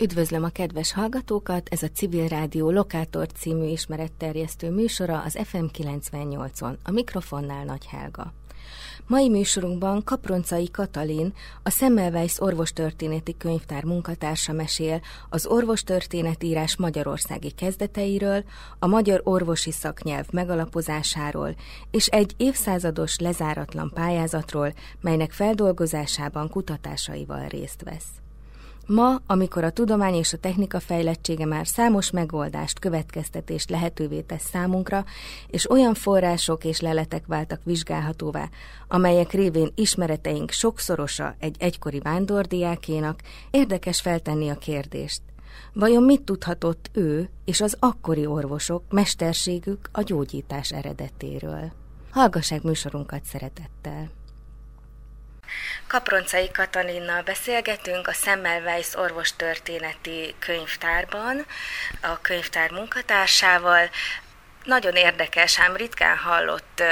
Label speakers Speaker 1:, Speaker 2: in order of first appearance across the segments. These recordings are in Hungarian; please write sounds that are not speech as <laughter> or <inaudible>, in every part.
Speaker 1: Üdvözlöm a kedves hallgatókat, ez a Civil Rádió Lokátor című ismeretterjesztő műsora az FM 98-on. A mikrofonnál Nagy Helga. Mai műsorunkban Kaproncai Katalin, a Semmelweis orvostörténeti könyvtár munkatársa mesél az orvostörténetírás magyarországi kezdeteiről, a magyar orvosi szaknyelv megalapozásáról és egy évszázados lezáratlan pályázatról, melynek feldolgozásában kutatásaival részt vesz. Ma, amikor a tudomány és a technika fejlettsége már számos megoldást, következtetést lehetővé tesz számunkra, és olyan források és leletek váltak vizsgálhatóvá, amelyek révén ismereteink sokszorosa egy egykori vándordiákénak, érdekes feltenni a kérdést. Vajon mit tudhatott ő és az akkori orvosok mesterségük a gyógyítás eredetéről? Hallgassák műsorunkat szeretettel! Kaproncai Katalinnal beszélgetünk a Semmelweis orvostörténeti könyvtárban, a könyvtár munkatársával, nagyon érdekes, ám ritkán hallott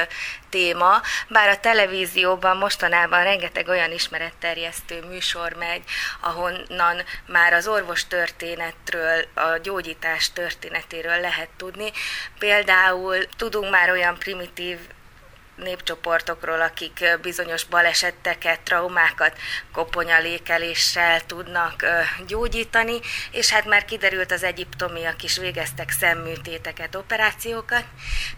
Speaker 1: téma, bár a televízióban mostanában rengeteg olyan ismeretterjesztő műsor megy, ahonnan már az orvos történetről, a gyógyítás történetéről lehet tudni. Például tudunk már olyan primitív népcsoportokról, akik bizonyos baleseteket, traumákat koponyalékeléssel tudnak gyógyítani, és hát már kiderült az egyiptomiak is végeztek szemműtéteket, operációkat,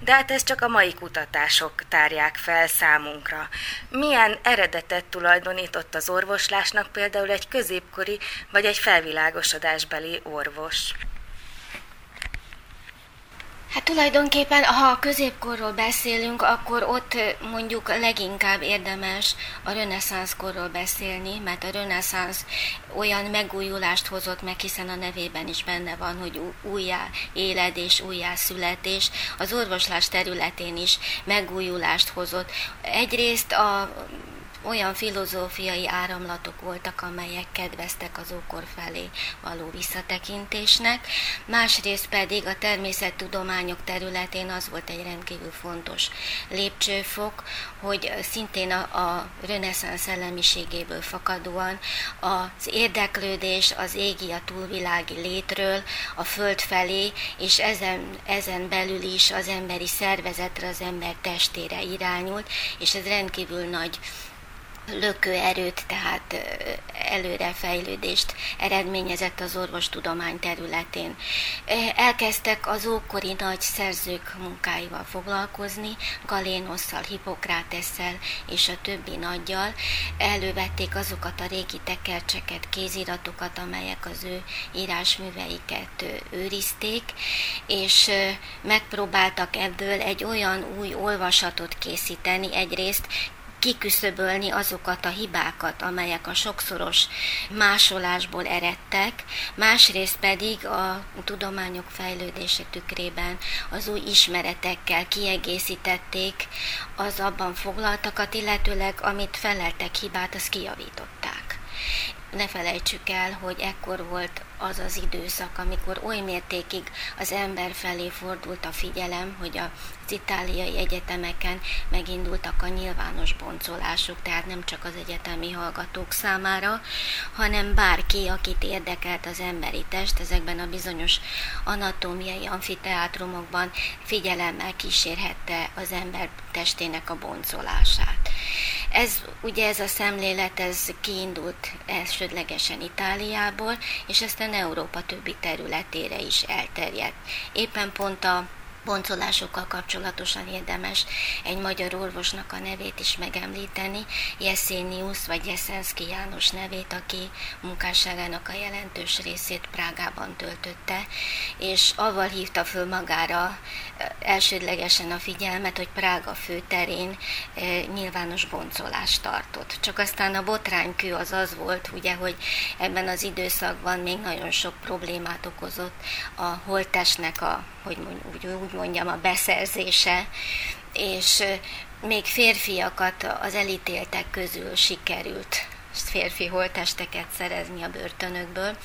Speaker 1: de hát ez csak a mai kutatások tárják fel számunkra. Milyen eredetet tulajdonított az orvoslásnak például egy középkori vagy egy felvilágosodásbeli orvos?
Speaker 2: Hát tulajdonképpen, ha a középkorról beszélünk, akkor ott mondjuk leginkább érdemes a reneszánsz korról beszélni, mert a reneszánsz olyan megújulást hozott meg, hiszen a nevében is benne van, hogy újjá éled és újjá születés. Az orvoslás területén is megújulást hozott. Egyrészt a olyan filozófiai áramlatok voltak, amelyek kedveztek az ókor felé való visszatekintésnek, másrészt pedig a természettudományok területén az volt egy rendkívül fontos lépcsőfok, hogy szintén a, a reneszánsz szellemiségéből fakadóan az érdeklődés az égi, a túlvilági létről, a föld felé, és ezen, ezen belül is az emberi szervezetre, az ember testére irányult, és ez rendkívül nagy lökőerőt, tehát előrefejlődést eredményezett az orvostudomány területén. Elkezdtek az ókori nagy szerzők munkáival foglalkozni, Galénosszal, Hipokrátesszel és a többi nagyjal. Elővették azokat a régi tekercseket, kéziratokat, amelyek az ő írásműveiket őrizték, és megpróbáltak ebből egy olyan új olvasatot készíteni, egyrészt kiküszöbölni azokat a hibákat, amelyek a sokszoros másolásból eredtek, másrészt pedig a tudományok fejlődése tükrében az új ismeretekkel kiegészítették az abban foglaltakat, illetőleg amit feleltek hibát, azt kijavították. Ne felejtsük el, hogy ekkor volt az az időszak, amikor oly mértékig az ember felé fordult a figyelem, hogy az itáliai egyetemeken megindultak a nyilvános boncolások, tehát nem csak az egyetemi hallgatók számára, hanem bárki, akit érdekelt az emberi test, ezekben a bizonyos anatómiai amfiteátrumokban figyelemmel kísérhette az ember testének a boncolását. Ez ugye ez a szemlélet, ez kiindult elsődlegesen Itáliából, és aztán Európa többi területére is elterjedt. Éppen pont a boncolásokkal kapcsolatosan érdemes egy magyar orvosnak a nevét is megemlíteni, Jeszénius vagy Jeszenszki János nevét, aki munkásságának a jelentős részét Prágában töltötte, és avval hívta föl magára elsődlegesen a figyelmet, hogy Prága főterén nyilvános boncolást tartott. Csak aztán a botránykő az az volt, ugye, hogy ebben az időszakban még nagyon sok problémát okozott a holtestnek a, hogy úgy, úgy mondjam, a beszerzése, és még férfiakat az elítéltek közül sikerült férfi holtesteket szerezni a börtönökből,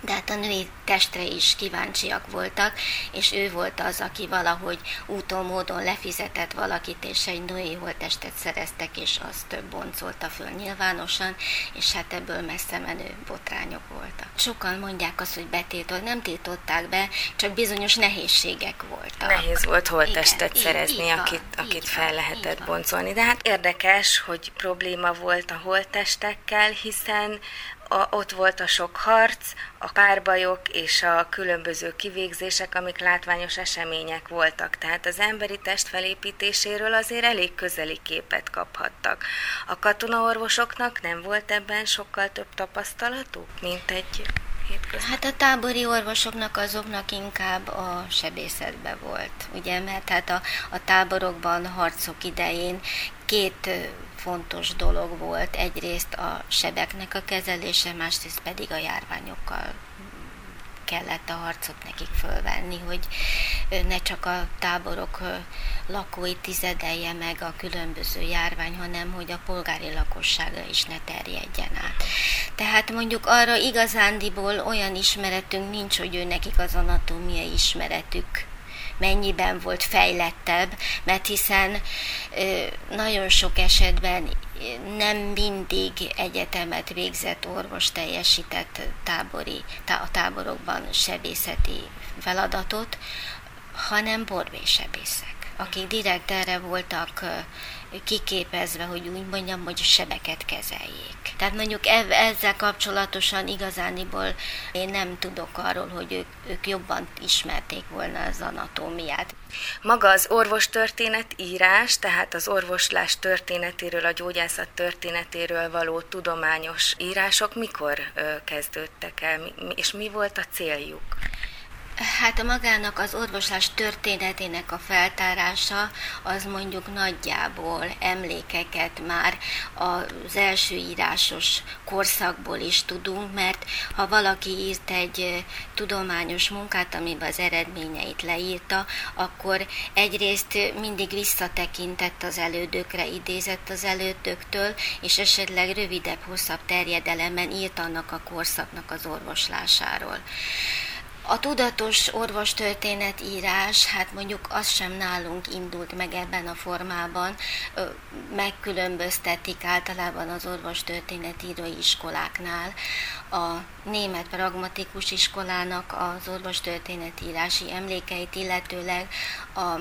Speaker 2: de hát a női testre is kíváncsiak voltak, és ő volt az, aki valahogy úton, módon lefizetett valakit, és egy női holttestet szereztek, és azt boncolta föl nyilvánosan, és hát ebből messze menő botrányok voltak. Sokan mondják azt, hogy betiltott, nem tiltották be, csak bizonyos nehézségek voltak.
Speaker 1: Nehéz volt holttestet Igen, szerezni, így, akit, van, akit így fel lehetett boncolni. De hát érdekes, hogy probléma volt a holttestekkel, hiszen a, ott volt a sok harc, a párbajok és a különböző kivégzések, amik látványos események voltak. Tehát az emberi test felépítéséről azért elég közeli képet kaphattak. A katonaorvosoknak nem volt ebben sokkal több tapasztalatuk, mint egy?
Speaker 2: Hát a tábori orvosoknak azoknak inkább a sebészetbe volt, ugye, mert hát a, a táborokban harcok idején két fontos dolog volt egyrészt a sebeknek a kezelése, másrészt pedig a járványokkal kellett a harcot nekik fölvenni, hogy ne csak a táborok lakói tizedelje meg a különböző járvány, hanem hogy a polgári lakossága is ne terjedjen át. Tehát mondjuk arra igazándiból olyan ismeretünk nincs, hogy ő nekik az anatómiai ismeretük mennyiben volt fejlettebb, mert hiszen nagyon sok esetben nem mindig egyetemet végzett orvos teljesített tábori, a táborokban sebészeti feladatot, hanem borbésebészek, akik direkt erre voltak kiképezve, hogy úgy mondjam, hogy sebeket kezeljék. Tehát mondjuk ezzel kapcsolatosan igazániból én nem tudok arról, hogy ők, ők jobban ismerték volna az anatómiát.
Speaker 1: Maga az orvostörténet írás, tehát az orvoslás történetéről, a gyógyászat történetéről való tudományos írások mikor kezdődtek el, és mi volt a céljuk?
Speaker 2: Hát a magának az orvoslás történetének a feltárása az mondjuk nagyjából emlékeket már az első írásos korszakból is tudunk, mert ha valaki írt egy tudományos munkát, amiben az eredményeit leírta, akkor egyrészt mindig visszatekintett az elődökre, idézett az elődöktől, és esetleg rövidebb, hosszabb terjedelemen írt annak a korszaknak az orvoslásáról. A tudatos orvostörténet írás, hát mondjuk az sem nálunk indult meg ebben a formában, megkülönböztetik általában az orvostörténet írói iskoláknál. A német pragmatikus iskolának az orvostörténet írási emlékeit, illetőleg a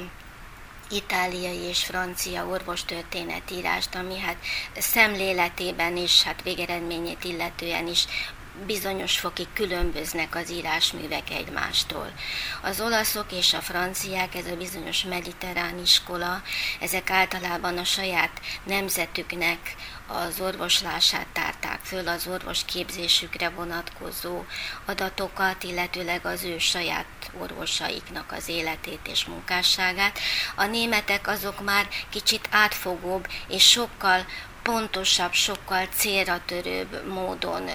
Speaker 2: itáliai és francia orvostörténetírást, ami hát szemléletében is, hát végeredményét illetően is bizonyos fokig különböznek az írásművek egymástól. Az olaszok és a franciák, ez a bizonyos mediterrán iskola, ezek általában a saját nemzetüknek az orvoslását tárták föl, az orvos képzésükre vonatkozó adatokat, illetőleg az ő saját orvosaiknak az életét és munkásságát. A németek azok már kicsit átfogóbb és sokkal pontosabb, sokkal célra törőbb módon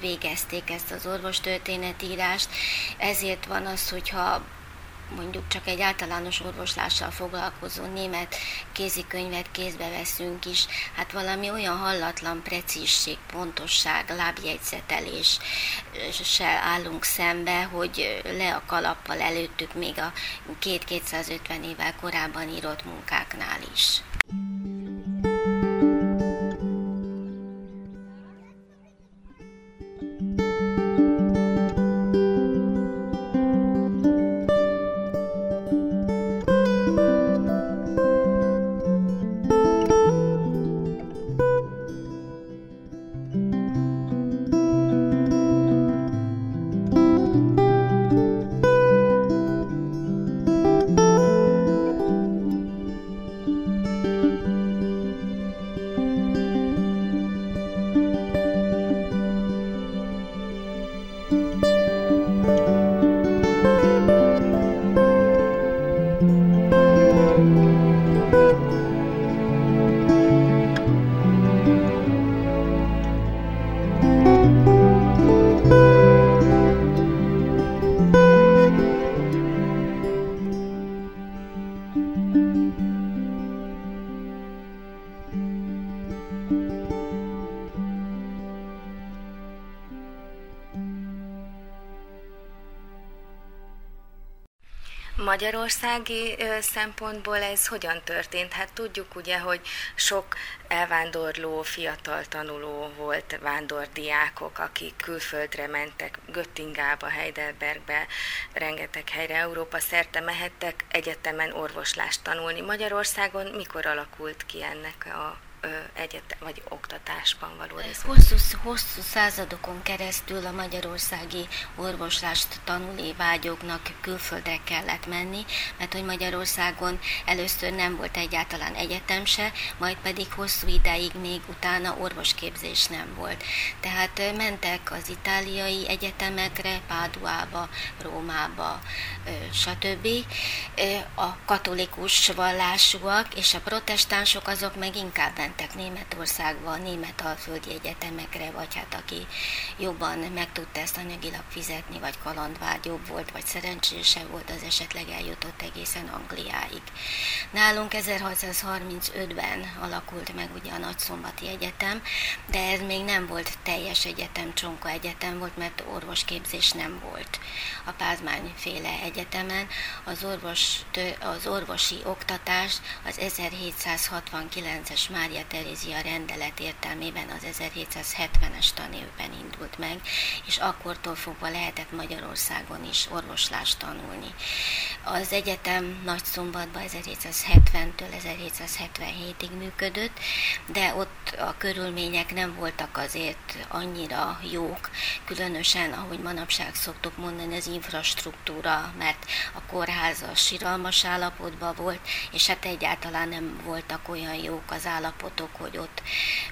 Speaker 2: végezték ezt az orvostörténetírást, ezért van az, hogyha mondjuk csak egy általános orvoslással foglalkozó német kézikönyvet kézbe veszünk is, hát valami olyan hallatlan precízség, pontosság, lábjegyzeteléssel állunk szembe, hogy le a kalappal előttük még a két-250 évvel korábban írott munkáknál is.
Speaker 1: Magyarországi szempontból ez hogyan történt? Hát tudjuk ugye, hogy sok elvándorló, fiatal tanuló volt, vándordiákok, akik külföldre mentek, Göttingába, Heidelbergbe, rengeteg helyre, Európa szerte mehettek egyetemen orvoslást tanulni. Magyarországon mikor alakult ki ennek a egyetem vagy oktatásban való
Speaker 2: részt? Hosszú, hosszú századokon keresztül a magyarországi orvoslást tanulni vágyóknak külföldre kellett menni, mert hogy Magyarországon először nem volt egyáltalán egyetem se, majd pedig hosszú ideig még utána orvosképzés nem volt. Tehát mentek az itáliai egyetemekre, Páduába, Rómába, stb. A katolikus vallásúak és a protestánsok azok meg inkább mentek Németországba, német alföldi egyetemekre, vagy hát aki jobban meg tudta ezt anyagilag fizetni, vagy kalandvágyóbb volt, vagy szerencsésebb volt, az esetleg eljutott egészen Angliáig. Nálunk 1635-ben alakult meg ugye a Nagyszombati Egyetem, de ez még nem volt teljes egyetem, Csonka Egyetem volt, mert orvosképzés nem volt. A Pázmány féle egyetemen az, orvos, az orvosi oktatás az 1769-es Mária Mária Terézia rendelet értelmében az 1770-es tanévben indult meg, és akkortól fogva lehetett Magyarországon is orvoslást tanulni. Az egyetem Nagyszombatban 1770-től 1777-ig működött, de ott a körülmények nem voltak azért annyira jók, különösen, ahogy manapság szoktuk mondani, az infrastruktúra, mert a kórház a siralmas állapotban volt, és hát egyáltalán nem voltak olyan jók az állapot állapotok, hogy ott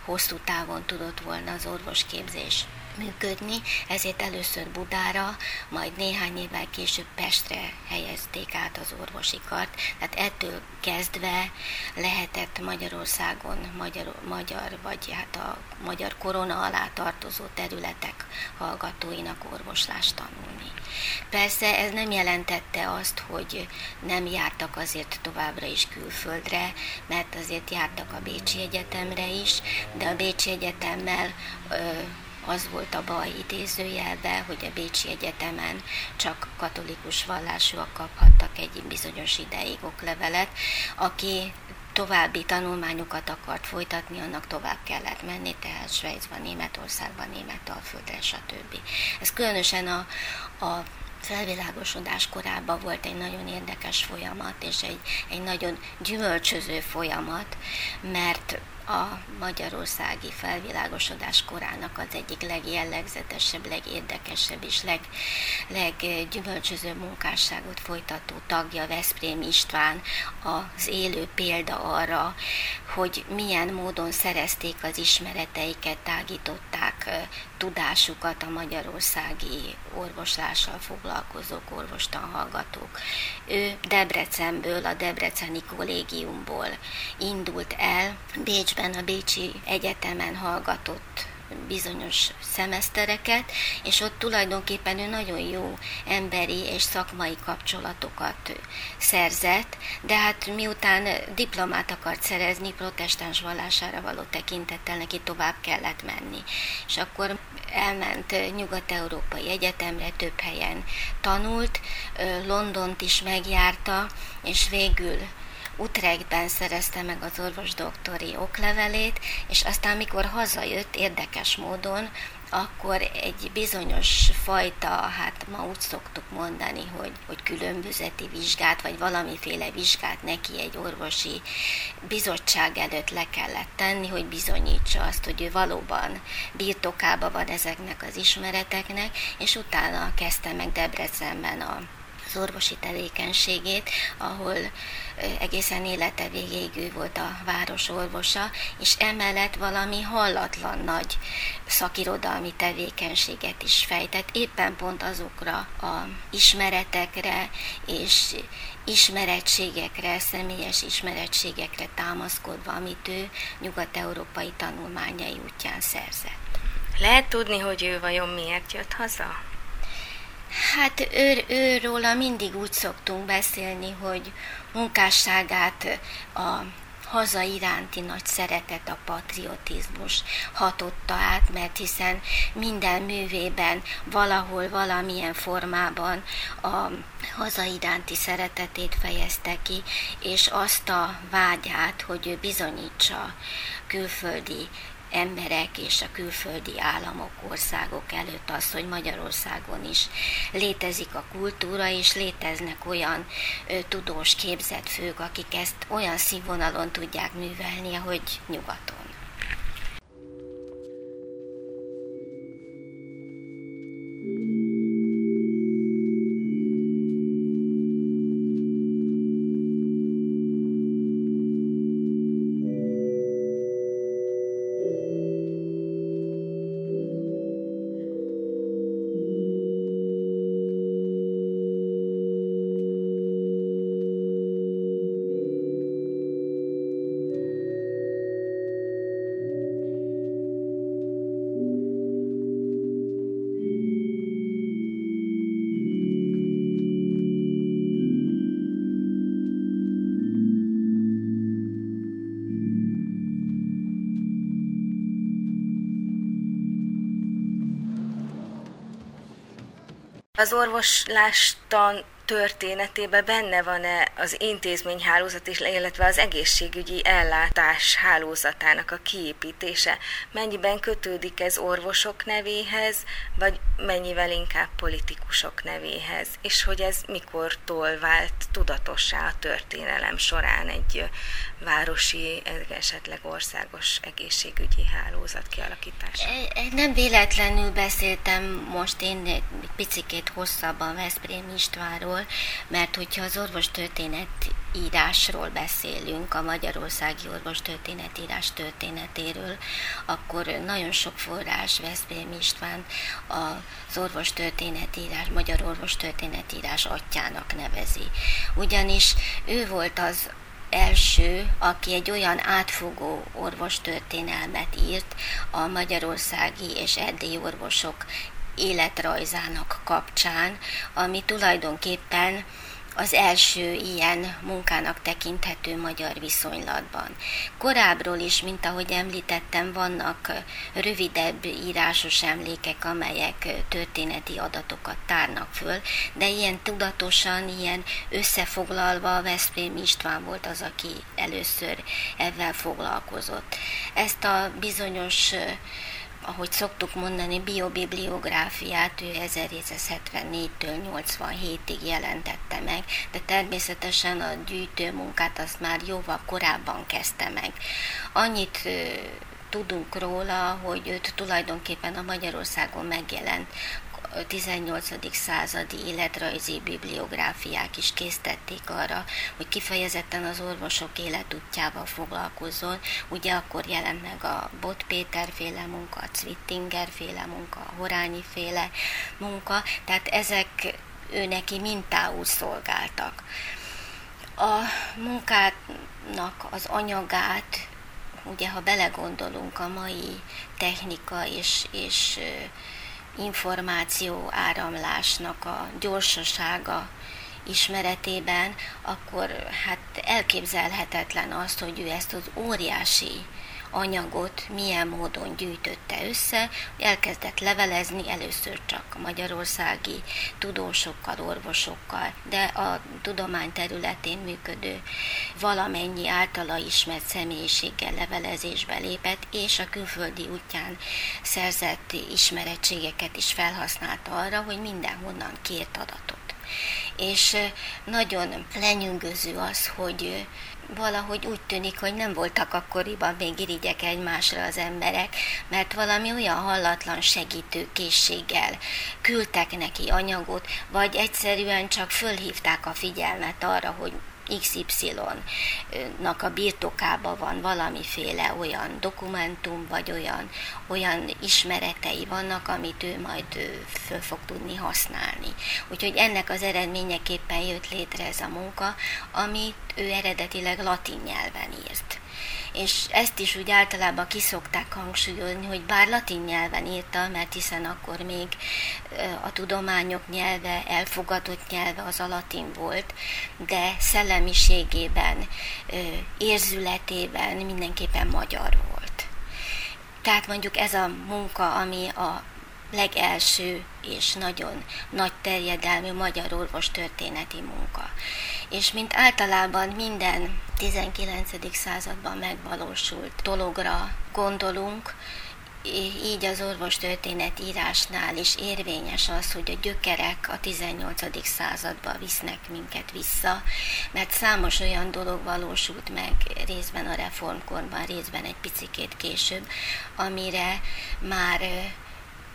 Speaker 2: hosszú távon tudott volna az orvosképzés működni, ezért először Budára, majd néhány évvel később Pestre helyezték át az orvosi kart. Tehát ettől kezdve lehetett Magyarországon magyar, magyar vagy hát a magyar korona alá tartozó területek hallgatóinak orvoslást tanulni. Persze ez nem jelentette azt, hogy nem jártak azért továbbra is külföldre, mert azért jártak a Bécsi Egyetemre is, de a Bécsi Egyetemmel ö, az volt a baj idézőjelbe, hogy a Bécsi Egyetemen csak katolikus vallásúak kaphattak egy bizonyos ideig oklevelet, aki további tanulmányokat akart folytatni, annak tovább kellett menni, tehát Svájcban, Németországban, Németalföldre, stb. Ez különösen a, a felvilágosodás korában volt egy nagyon érdekes folyamat, és egy, egy nagyon gyümölcsöző folyamat, mert a magyarországi felvilágosodás korának az egyik legjellegzetesebb, legérdekesebb és leg, leggyümölcsöző munkásságot folytató tagja Veszprém István az élő példa arra, hogy milyen módon szerezték az ismereteiket, tágították tudásukat a magyarországi orvoslással foglalkozók, orvostanhallgatók. Ő Debrecenből, a Debreceni kollégiumból indult el, Bécsben a Bécsi Egyetemen hallgatott bizonyos szemesztereket, és ott tulajdonképpen ő nagyon jó emberi és szakmai kapcsolatokat szerzett, de hát miután diplomát akart szerezni, protestáns vallására való tekintettel neki tovább kellett menni. És akkor elment nyugat-európai egyetemre, több helyen tanult, Londont is megjárta, és végül Utrechtben szerezte meg az orvosdoktori oklevelét, és aztán, mikor hazajött, érdekes módon, akkor egy bizonyos fajta, hát ma úgy szoktuk mondani, hogy, hogy különbözeti vizsgát, vagy valamiféle vizsgát neki egy orvosi bizottság előtt le kellett tenni, hogy bizonyítsa azt, hogy ő valóban birtokában van ezeknek az ismereteknek, és utána kezdte meg Debrecenben a az orvosi tevékenységét, ahol egészen élete végéig ő volt a város orvosa, és emellett valami hallatlan nagy szakirodalmi tevékenységet is fejtett, éppen pont azokra a ismeretekre és ismerettségekre, személyes ismerettségekre támaszkodva, amit ő nyugat-európai tanulmányai útján szerzett.
Speaker 1: Lehet tudni, hogy ő vajon miért jött haza?
Speaker 2: Hát ő, őróla mindig úgy szoktunk beszélni, hogy munkásságát a haza iránti nagy szeretet, a patriotizmus hatotta át, mert hiszen minden művében valahol, valamilyen formában a haza iránti szeretetét fejezte ki, és azt a vágyát, hogy ő bizonyítsa külföldi emberek és a külföldi államok, országok előtt az, hogy Magyarországon is létezik a kultúra, és léteznek olyan ö, tudós képzett fők, akik ezt olyan színvonalon tudják művelni, ahogy nyugaton.
Speaker 1: Az orvoslástan történetében benne van-e az intézményhálózat, is, illetve az egészségügyi ellátás hálózatának a kiépítése? Mennyiben kötődik ez orvosok nevéhez, vagy mennyivel inkább politikusok nevéhez? És hogy ez mikortól vált tudatossá a történelem során egy városi, esetleg országos egészségügyi hálózat kialakítása?
Speaker 2: Nem véletlenül beszéltem most én picikét hosszabban Veszprém Istvánról, mert hogyha az orvostörténet írásról beszélünk, a Magyarországi Orvostörténet írás történetéről, akkor nagyon sok forrás Veszprém István az orvostörténetírás, Magyar Orvostörténetírás atyának nevezi. Ugyanis ő volt az első, aki egy olyan átfogó orvostörténelmet írt a magyarországi és erdélyi orvosok életrajzának kapcsán, ami tulajdonképpen az első ilyen munkának tekinthető magyar viszonylatban. Korábbról is, mint ahogy említettem, vannak rövidebb írásos emlékek, amelyek történeti adatokat tárnak föl, de ilyen tudatosan, ilyen összefoglalva Veszprém István volt az, aki először ezzel foglalkozott. Ezt a bizonyos ahogy szoktuk mondani, biobibliográfiát ő 1774-től 87-ig jelentette meg, de természetesen a gyűjtő munkát azt már jóval korábban kezdte meg. Annyit tudunk róla, hogy őt tulajdonképpen a Magyarországon megjelent 18. századi életrajzi bibliográfiák is készítették arra, hogy kifejezetten az orvosok életútjával foglalkozzon. Ugye akkor jelent meg a Bot Péter féle munka, a Zwittinger féle munka, a Horányi féle munka, tehát ezek ő neki mintául szolgáltak. A munkának az anyagát, ugye ha belegondolunk a mai technika és, és információ áramlásnak a gyorsasága ismeretében, akkor hát elképzelhetetlen azt, hogy ő ezt az óriási anyagot milyen módon gyűjtötte össze, elkezdett levelezni először csak a magyarországi tudósokkal, orvosokkal, de a tudomány területén működő valamennyi általa ismert személyiséggel levelezésbe lépett, és a külföldi útján szerzett ismerettségeket is felhasználta arra, hogy mindenhonnan kért adatot. És nagyon lenyűgöző az, hogy valahogy úgy tűnik, hogy nem voltak akkoriban még irigyek egymásra az emberek, mert valami olyan hallatlan segítő készséggel küldtek neki anyagot, vagy egyszerűen csak fölhívták a figyelmet arra, hogy XY-nak a birtokában van valamiféle olyan dokumentum, vagy olyan, olyan ismeretei vannak, amit ő majd föl fog tudni használni. Úgyhogy ennek az eredményeképpen jött létre ez a munka, amit ő eredetileg latin nyelven írt és ezt is úgy általában kiszokták hangsúlyozni, hogy bár latin nyelven írta, mert hiszen akkor még a tudományok nyelve, elfogadott nyelve az a latin volt, de szellemiségében, érzületében mindenképpen magyar volt. Tehát mondjuk ez a munka, ami a legelső és nagyon nagy terjedelmű magyar orvos történeti munka. És mint általában minden 19. században megvalósult dologra gondolunk, így az orvostörténet írásnál is érvényes az, hogy a gyökerek a 18. századba visznek minket vissza, mert számos olyan dolog valósult meg részben a reformkorban, részben egy picikét később, amire már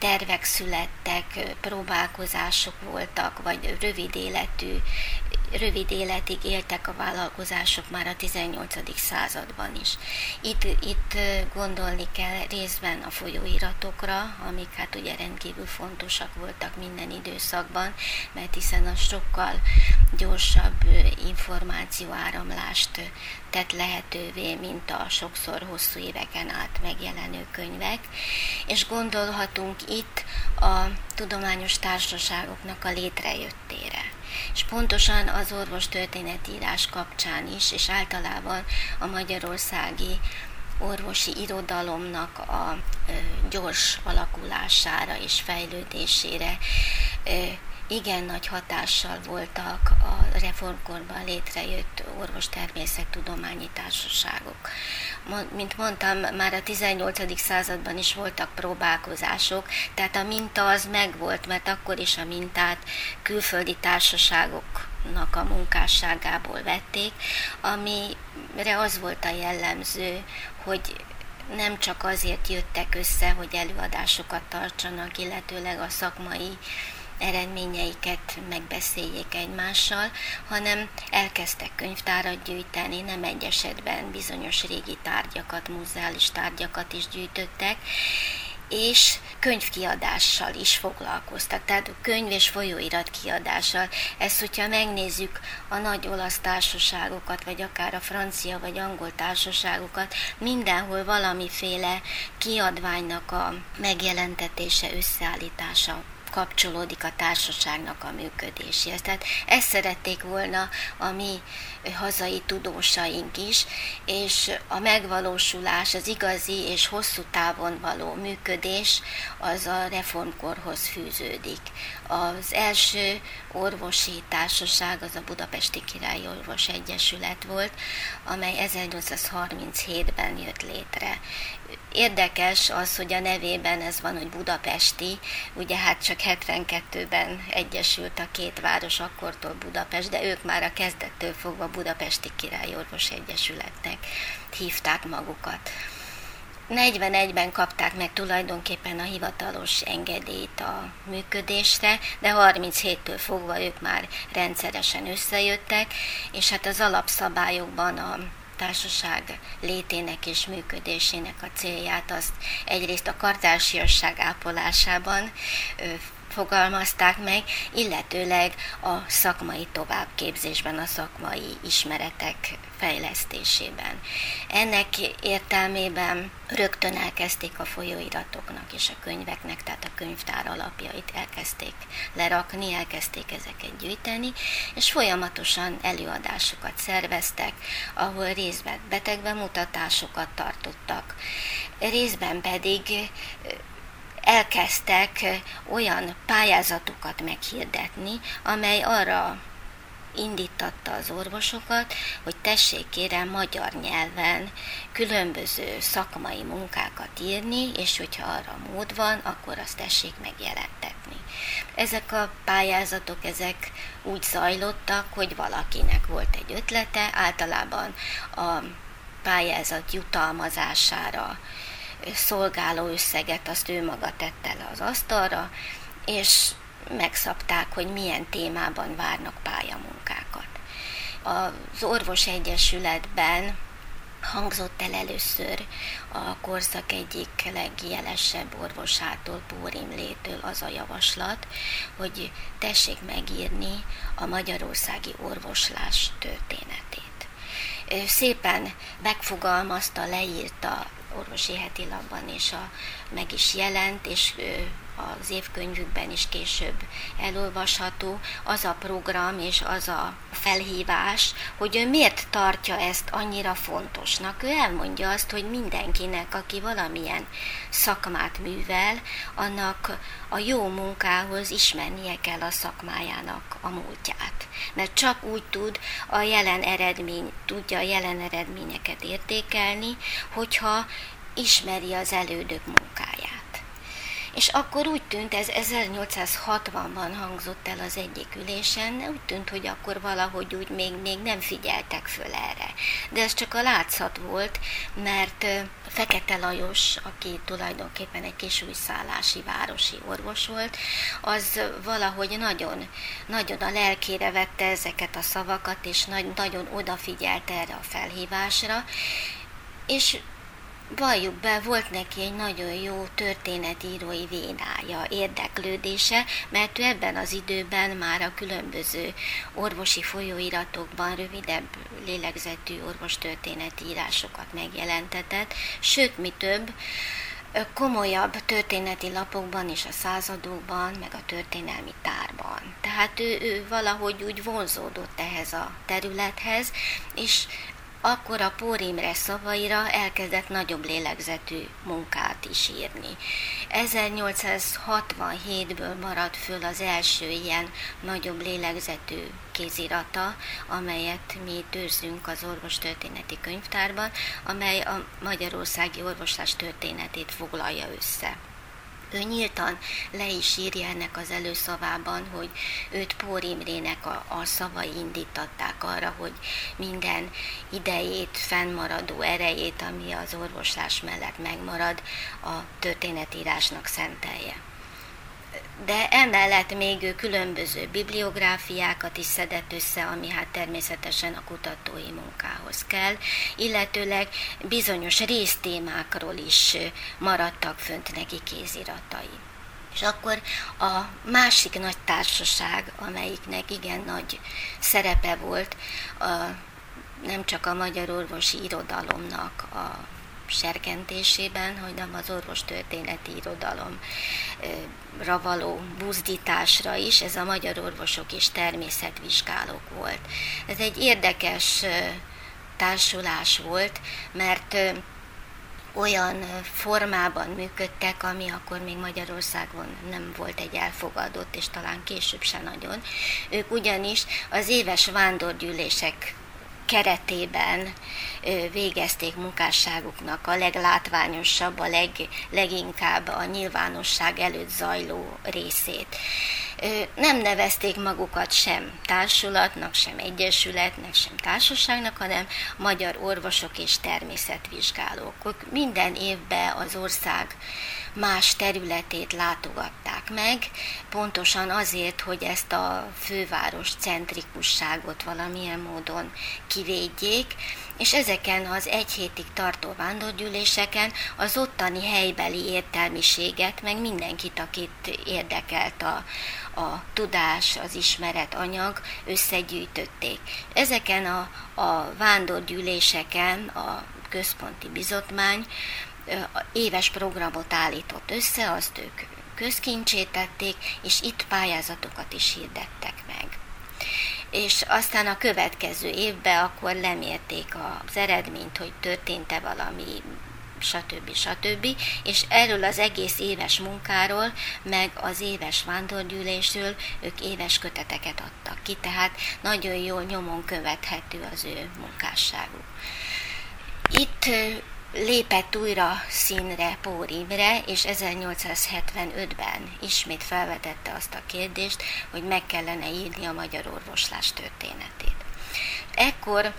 Speaker 2: tervek születtek, próbálkozások voltak, vagy rövid életű, rövid életig éltek a vállalkozások már a 18. században is. Itt, itt gondolni kell részben a folyóiratokra, amik hát ugye rendkívül fontosak voltak minden időszakban, mert hiszen a sokkal gyorsabb információ áramlást tett lehetővé, mint a sokszor hosszú éveken át megjelenő könyvek, és gondolhatunk itt a tudományos társaságoknak a létrejöttére. És pontosan az orvos történetírás kapcsán is, és általában a magyarországi orvosi irodalomnak a gyors alakulására és fejlődésére igen nagy hatással voltak a reformkorban létrejött orvostermészettudományi társaságok. Mint mondtam, már a 18. században is voltak próbálkozások, tehát a minta az megvolt, mert akkor is a mintát külföldi társaságoknak a munkásságából vették, amire az volt a jellemző, hogy nem csak azért jöttek össze, hogy előadásokat tartsanak, illetőleg a szakmai eredményeiket megbeszéljék egymással, hanem elkezdtek könyvtárat gyűjteni, nem egy esetben bizonyos régi tárgyakat, muzeális tárgyakat is gyűjtöttek, és könyvkiadással is foglalkoztak, tehát könyv és folyóirat kiadással. Ezt, hogyha megnézzük a nagy olasz társaságokat, vagy akár a francia vagy angol társaságokat, mindenhol valamiféle kiadványnak a megjelentetése, összeállítása kapcsolódik a társaságnak a működéséhez. Tehát ezt szerették volna a mi hazai tudósaink is, és a megvalósulás, az igazi és hosszú távon való működés az a reformkorhoz fűződik. Az első orvosi társaság az a Budapesti Királyi Orvos Egyesület volt, amely 1837-ben jött létre. Érdekes az, hogy a nevében ez van, hogy budapesti, ugye hát csak 72-ben egyesült a két város, akkortól Budapest, de ők már a kezdettől fogva Budapesti Király Orvos Egyesületnek hívták magukat. 41-ben kapták meg tulajdonképpen a hivatalos engedélyt a működésre, de 37-től fogva ők már rendszeresen összejöttek, és hát az alapszabályokban a társaság létének és működésének a célját azt egyrészt a kartársiasság ápolásában fogalmazták meg, illetőleg a szakmai továbbképzésben, a szakmai ismeretek fejlesztésében. Ennek értelmében rögtön elkezdték a folyóiratoknak és a könyveknek, tehát a könyvtár alapjait elkezdték lerakni, elkezdték ezeket gyűjteni, és folyamatosan előadásokat szerveztek, ahol részben betegbemutatásokat tartottak, részben pedig elkezdtek olyan pályázatokat meghirdetni, amely arra indítatta az orvosokat, hogy tessék kérem magyar nyelven különböző szakmai munkákat írni, és hogyha arra mód van, akkor azt tessék megjelentetni. Ezek a pályázatok, ezek úgy zajlottak, hogy valakinek volt egy ötlete, általában a pályázat jutalmazására szolgáló összeget azt ő maga tette le az asztalra, és megszabták, hogy milyen témában várnak pályamunkákat. Az Orvos Egyesületben hangzott el először a korszak egyik legjelesebb orvosától, Pórimlétől az a javaslat, hogy tessék megírni a magyarországi orvoslás történetét. szépen megfogalmazta, leírta orvosi heti labban, és a, meg is jelent, és az évkönyvükben is később elolvasható, az a program és az a felhívás, hogy ő miért tartja ezt annyira fontosnak. Ő elmondja azt, hogy mindenkinek, aki valamilyen szakmát művel, annak a jó munkához ismernie kell a szakmájának a múltját. Mert csak úgy tud a jelen eredmény, tudja a jelen eredményeket értékelni, hogyha ismeri az elődök munkáját. És akkor úgy tűnt, ez 1860-ban hangzott el az egyik ülésen, úgy tűnt, hogy akkor valahogy úgy még, még nem figyeltek föl erre. De ez csak a látszat volt, mert Fekete Lajos, aki tulajdonképpen egy kis újszállási városi orvos volt, az valahogy nagyon, nagyon a lelkére vette ezeket a szavakat, és nagyon odafigyelt erre a felhívásra, és valljuk be, volt neki egy nagyon jó történetírói vénája, érdeklődése, mert ő ebben az időben már a különböző orvosi folyóiratokban rövidebb lélegzetű orvostörténeti írásokat megjelentetett, sőt, mi több, komolyabb történeti lapokban és a századokban, meg a történelmi tárban. Tehát ő, ő valahogy úgy vonzódott ehhez a területhez, és akkor a Pór Imre szavaira elkezdett nagyobb lélegzetű munkát is írni. 1867-ből maradt föl az első ilyen nagyobb lélegzetű kézirata, amelyet mi őrzünk az orvostörténeti könyvtárban, amely a magyarországi orvoslás történetét foglalja össze. Ő nyíltan le is írja ennek az előszavában, hogy őt Pór Imrének a, a szavai indítatták arra, hogy minden idejét, fennmaradó erejét, ami az orvoslás mellett megmarad, a történetírásnak szentelje de emellett még különböző bibliográfiákat is szedett össze, ami hát természetesen a kutatói munkához kell, illetőleg bizonyos résztémákról is maradtak fönt neki kéziratai. És akkor a másik nagy társaság, amelyiknek igen nagy szerepe volt, a, nem csak a magyar orvosi irodalomnak a serkentésében, hogy nem az orvostörténeti irodalomra való buzdításra is, ez a magyar orvosok és természetvizsgálók volt. Ez egy érdekes társulás volt, mert olyan formában működtek, ami akkor még Magyarországon nem volt egy elfogadott, és talán később se nagyon. Ők ugyanis az éves vándorgyűlések keretében végezték munkásságuknak a leglátványosabb, a leg, leginkább a nyilvánosság előtt zajló részét. Nem nevezték magukat sem társulatnak, sem egyesületnek, sem társaságnak, hanem magyar orvosok és természetvizsgálók. Ők minden évben az ország más területét látogatták meg, pontosan azért, hogy ezt a főváros centrikusságot valamilyen módon kivédjék, és ezeken az egy hétig tartó vándorgyűléseken az ottani helybeli értelmiséget, meg mindenkit, akit érdekelt a, a tudás, az ismeret, anyag összegyűjtötték. Ezeken a, a vándorgyűléseken a központi bizotmány éves programot állított össze, azt ők közkincsétették, és itt pályázatokat is hirdettek meg. És aztán a következő évben akkor lemérték az eredményt, hogy történt-e valami stb. stb. És erről az egész éves munkáról, meg az éves vándorgyűlésről ők éves köteteket adtak ki, tehát nagyon jól nyomon követhető az ő munkásságuk. Itt lépett újra színre Pór Imre, és 1875-ben ismét felvetette azt a kérdést, hogy meg kellene írni a magyar orvoslás történetét. Ekkor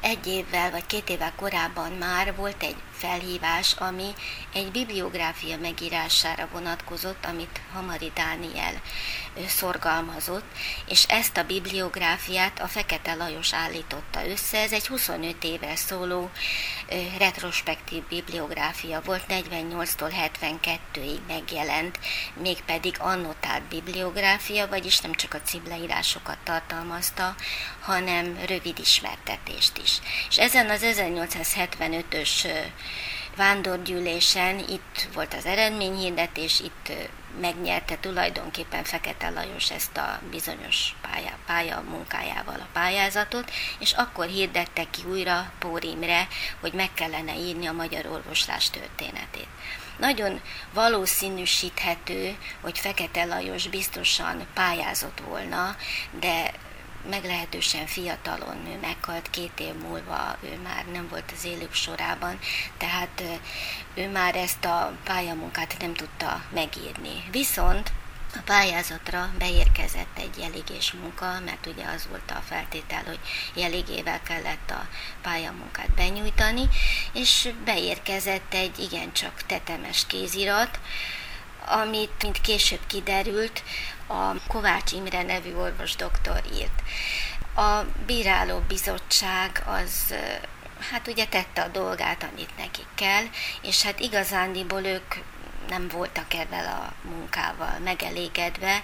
Speaker 2: egy évvel vagy két évvel korábban már volt egy felhívás, ami egy bibliográfia megírására vonatkozott, amit Hamari Dániel szorgalmazott, és ezt a bibliográfiát a Fekete Lajos állította össze. Ez egy 25 éve szóló retrospektív bibliográfia volt, 48-tól 72-ig megjelent, mégpedig annotált bibliográfia, vagyis nem csak a címleírásokat tartalmazta, hanem rövid ismertetést is. És ezen az 1875-ös vándorgyűlésen itt volt az eredményhirdetés, itt megnyerte tulajdonképpen Fekete Lajos ezt a bizonyos pálya, pálya munkájával a pályázatot, és akkor hirdette ki újra Pór Imre, hogy meg kellene írni a magyar orvoslás történetét. Nagyon valószínűsíthető, hogy Fekete Lajos biztosan pályázott volna, de meglehetősen fiatalon ő meghalt, két év múlva ő már nem volt az élők sorában, tehát ő már ezt a pályamunkát nem tudta megírni. Viszont a pályázatra beérkezett egy jeligés munka, mert ugye az volt a feltétel, hogy jeligével kellett a pályamunkát benyújtani, és beérkezett egy igencsak tetemes kézirat, amit, mint később kiderült, a Kovács Imre nevű orvos doktor írt. A bíráló bizottság az hát ugye tette a dolgát, amit nekik kell, és hát igazándiból ők nem voltak ezzel a munkával megelégedve,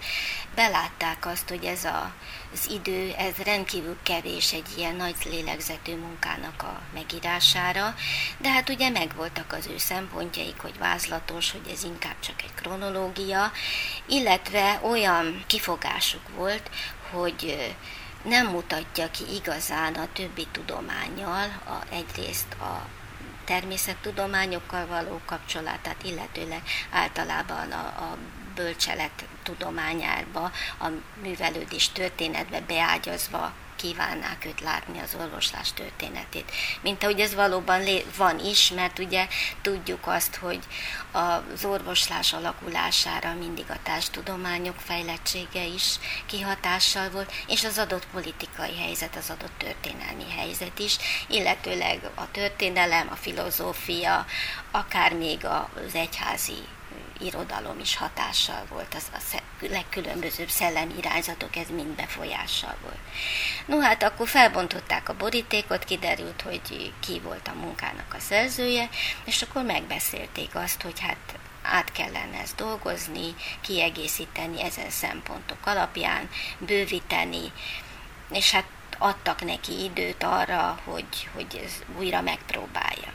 Speaker 2: belátták azt, hogy ez a, az idő, ez rendkívül kevés egy ilyen nagy lélegzetű munkának a megírására, de hát ugye megvoltak az ő szempontjaik, hogy vázlatos, hogy ez inkább csak egy kronológia, illetve olyan kifogásuk volt, hogy nem mutatja ki igazán a többi tudományjal, a, egyrészt a természettudományokkal való kapcsolatát, illetőleg általában a, a bölcselet tudományába, a művelődés történetbe beágyazva kívánnák őt látni az orvoslás történetét. Mint ahogy ez valóban van is, mert ugye tudjuk azt, hogy az orvoslás alakulására mindig a társtudományok fejlettsége is kihatással volt, és az adott politikai helyzet, az adott történelmi helyzet is, illetőleg a történelem, a filozófia, akár még az egyházi irodalom is hatással volt, az a legkülönbözőbb szellemi irányzatok, ez mind befolyással volt. No hát akkor felbontották a borítékot, kiderült, hogy ki volt a munkának a szerzője, és akkor megbeszélték azt, hogy hát át kellene ezt dolgozni, kiegészíteni ezen szempontok alapján, bővíteni, és hát adtak neki időt arra, hogy, hogy ez újra megpróbálja.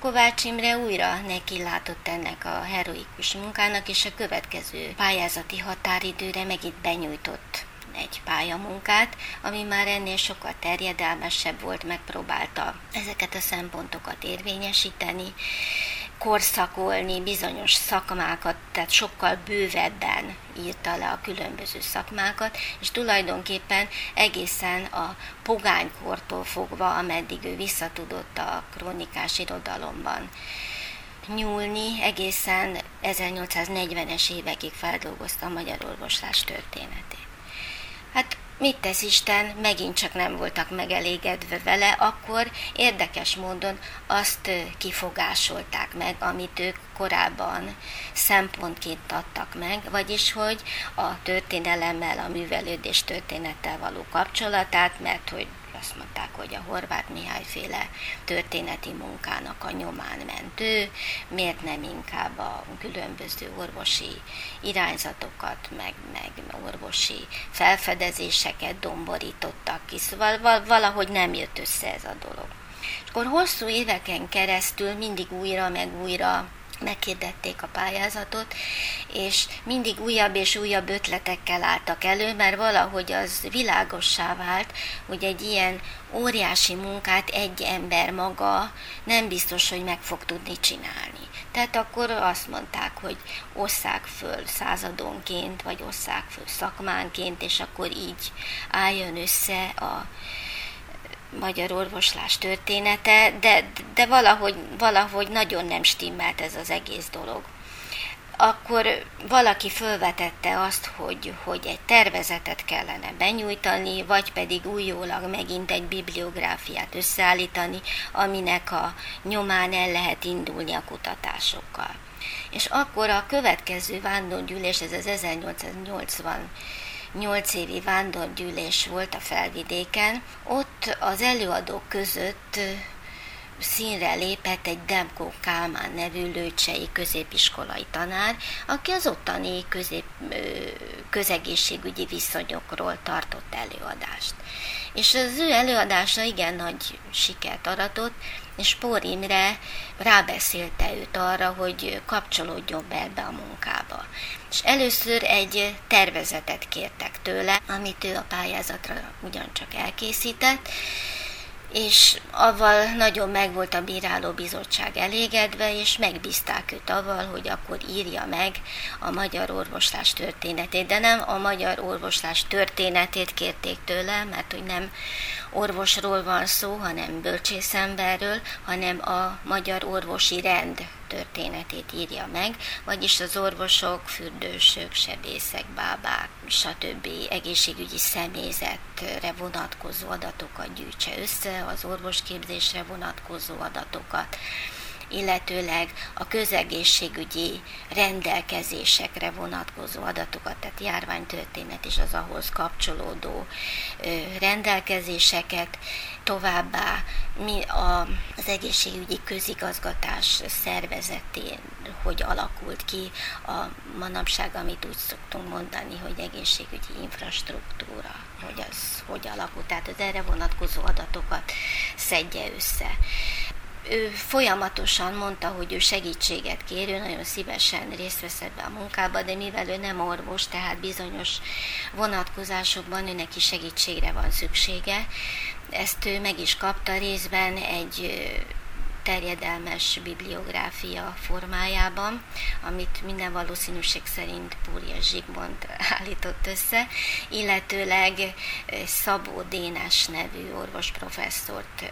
Speaker 2: Kovács Imre újra neki látott ennek a heroikus munkának, és a következő pályázati határidőre megint benyújtott egy pályamunkát, ami már ennél sokkal terjedelmesebb volt, megpróbálta ezeket a szempontokat érvényesíteni, korszakolni bizonyos szakmákat, tehát sokkal bővebben írta le a különböző szakmákat, és tulajdonképpen egészen a pogánykortól fogva, ameddig ő visszatudott a krónikás irodalomban nyúlni, egészen 1840-es évekig feldolgozta a magyar orvoslás történetét. Hát mit tesz Isten, megint csak nem voltak megelégedve vele, akkor érdekes módon azt kifogásolták meg, amit ők korábban szempontként adtak meg, vagyis hogy a történelemmel, a művelődés történettel való kapcsolatát, mert hogy azt mondták, hogy a Horváth Mihály féle történeti munkának a nyomán ment ő, miért nem inkább a különböző orvosi irányzatokat, meg, meg orvosi felfedezéseket domborítottak ki, szóval valahogy nem jött össze ez a dolog. És akkor hosszú éveken keresztül mindig újra meg újra meghirdették a pályázatot, és mindig újabb és újabb ötletekkel álltak elő, mert valahogy az világossá vált, hogy egy ilyen óriási munkát egy ember maga nem biztos, hogy meg fog tudni csinálni. Tehát akkor azt mondták, hogy osszák föl századonként, vagy osszák föl szakmánként, és akkor így álljon össze a magyar orvoslás története, de, de valahogy, valahogy nagyon nem stimmelt ez az egész dolog. akkor valaki felvetette azt, hogy, hogy egy tervezetet kellene benyújtani, vagy pedig újólag megint egy bibliográfiát összeállítani, aminek a nyomán el lehet indulni a kutatásokkal. És akkor a következő vándorgyűlés, ez az 1880 nyolc évi vándorgyűlés volt a felvidéken, ott az előadók között színre lépett egy Demko Kálmán nevű lőcsei középiskolai tanár, aki az ottani közép, közegészségügyi viszonyokról tartott előadást. És az ő előadása igen nagy sikert aratott, és Pór Imre rábeszélte őt arra, hogy kapcsolódjon be ebbe a munkába. És először egy tervezetet kértek tőle, amit ő a pályázatra ugyancsak elkészített, és avval nagyon meg volt a bírálóbizottság elégedve, és megbízták őt avval, hogy akkor írja meg a magyar orvoslás történetét. De nem a magyar orvoslás történetét kérték tőle, mert hogy nem orvosról van szó, hanem bölcsészemberről, hanem a magyar orvosi rend történetét írja meg, vagyis az orvosok, fürdősök, sebészek, bábák, stb. egészségügyi személyzetre vonatkozó adatokat gyűjtse össze, az orvosképzésre vonatkozó adatokat, illetőleg a közegészségügyi rendelkezésekre vonatkozó adatokat, tehát járványtörténet és az ahhoz kapcsolódó rendelkezéseket, továbbá mi az egészségügyi közigazgatás szervezetén, hogy alakult ki a manapság, amit úgy szoktunk mondani, hogy egészségügyi infrastruktúra, hogy az hogy alakult, tehát az erre vonatkozó adatokat szedje össze ő folyamatosan mondta, hogy ő segítséget kér, ő nagyon szívesen részt vesz ebbe a munkába, de mivel ő nem orvos, tehát bizonyos vonatkozásokban ő neki segítségre van szüksége. Ezt ő meg is kapta részben egy terjedelmes bibliográfia formájában, amit minden valószínűség szerint Púria Zsigmond <laughs> állított össze, illetőleg Szabó Dénes nevű orvosprofesszort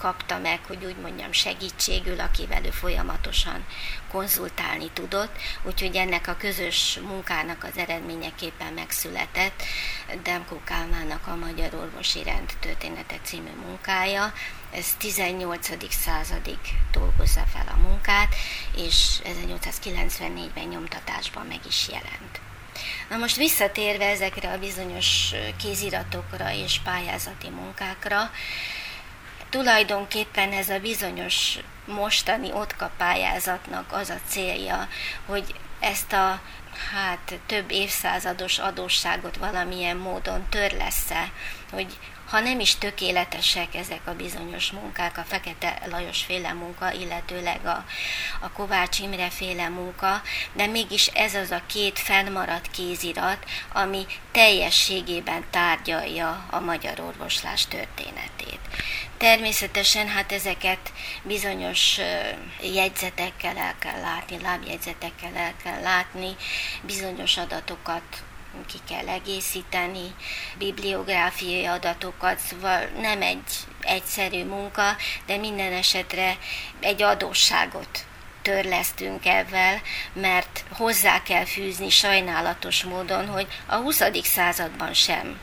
Speaker 2: kapta meg, hogy úgy mondjam, segítségül, akivel ő folyamatosan konzultálni tudott, úgyhogy ennek a közös munkának az eredményeképpen megszületett Demko Kálmának a Magyar Orvosi Rend története című munkája. Ez 18. századig dolgozza fel a munkát, és 1894-ben nyomtatásban meg is jelent. Na most visszatérve ezekre a bizonyos kéziratokra és pályázati munkákra, tulajdonképpen ez a bizonyos mostani OTKA pályázatnak az a célja, hogy ezt a hát több évszázados adósságot valamilyen módon törlesz-e, hogy ha nem is tökéletesek ezek a bizonyos munkák, a Fekete Lajos féle munka, illetőleg a, a Kovács Imre féle munka, de mégis ez az a két fennmaradt kézirat, ami teljességében tárgyalja a magyar orvoslás történetét. Természetesen hát ezeket bizonyos jegyzetekkel el kell látni, lábjegyzetekkel el kell látni, bizonyos adatokat ki kell egészíteni, bibliográfiai adatokat, szóval nem egy egyszerű munka, de minden esetre egy adósságot törlesztünk ebben, mert hozzá kell fűzni sajnálatos módon, hogy a 20. században sem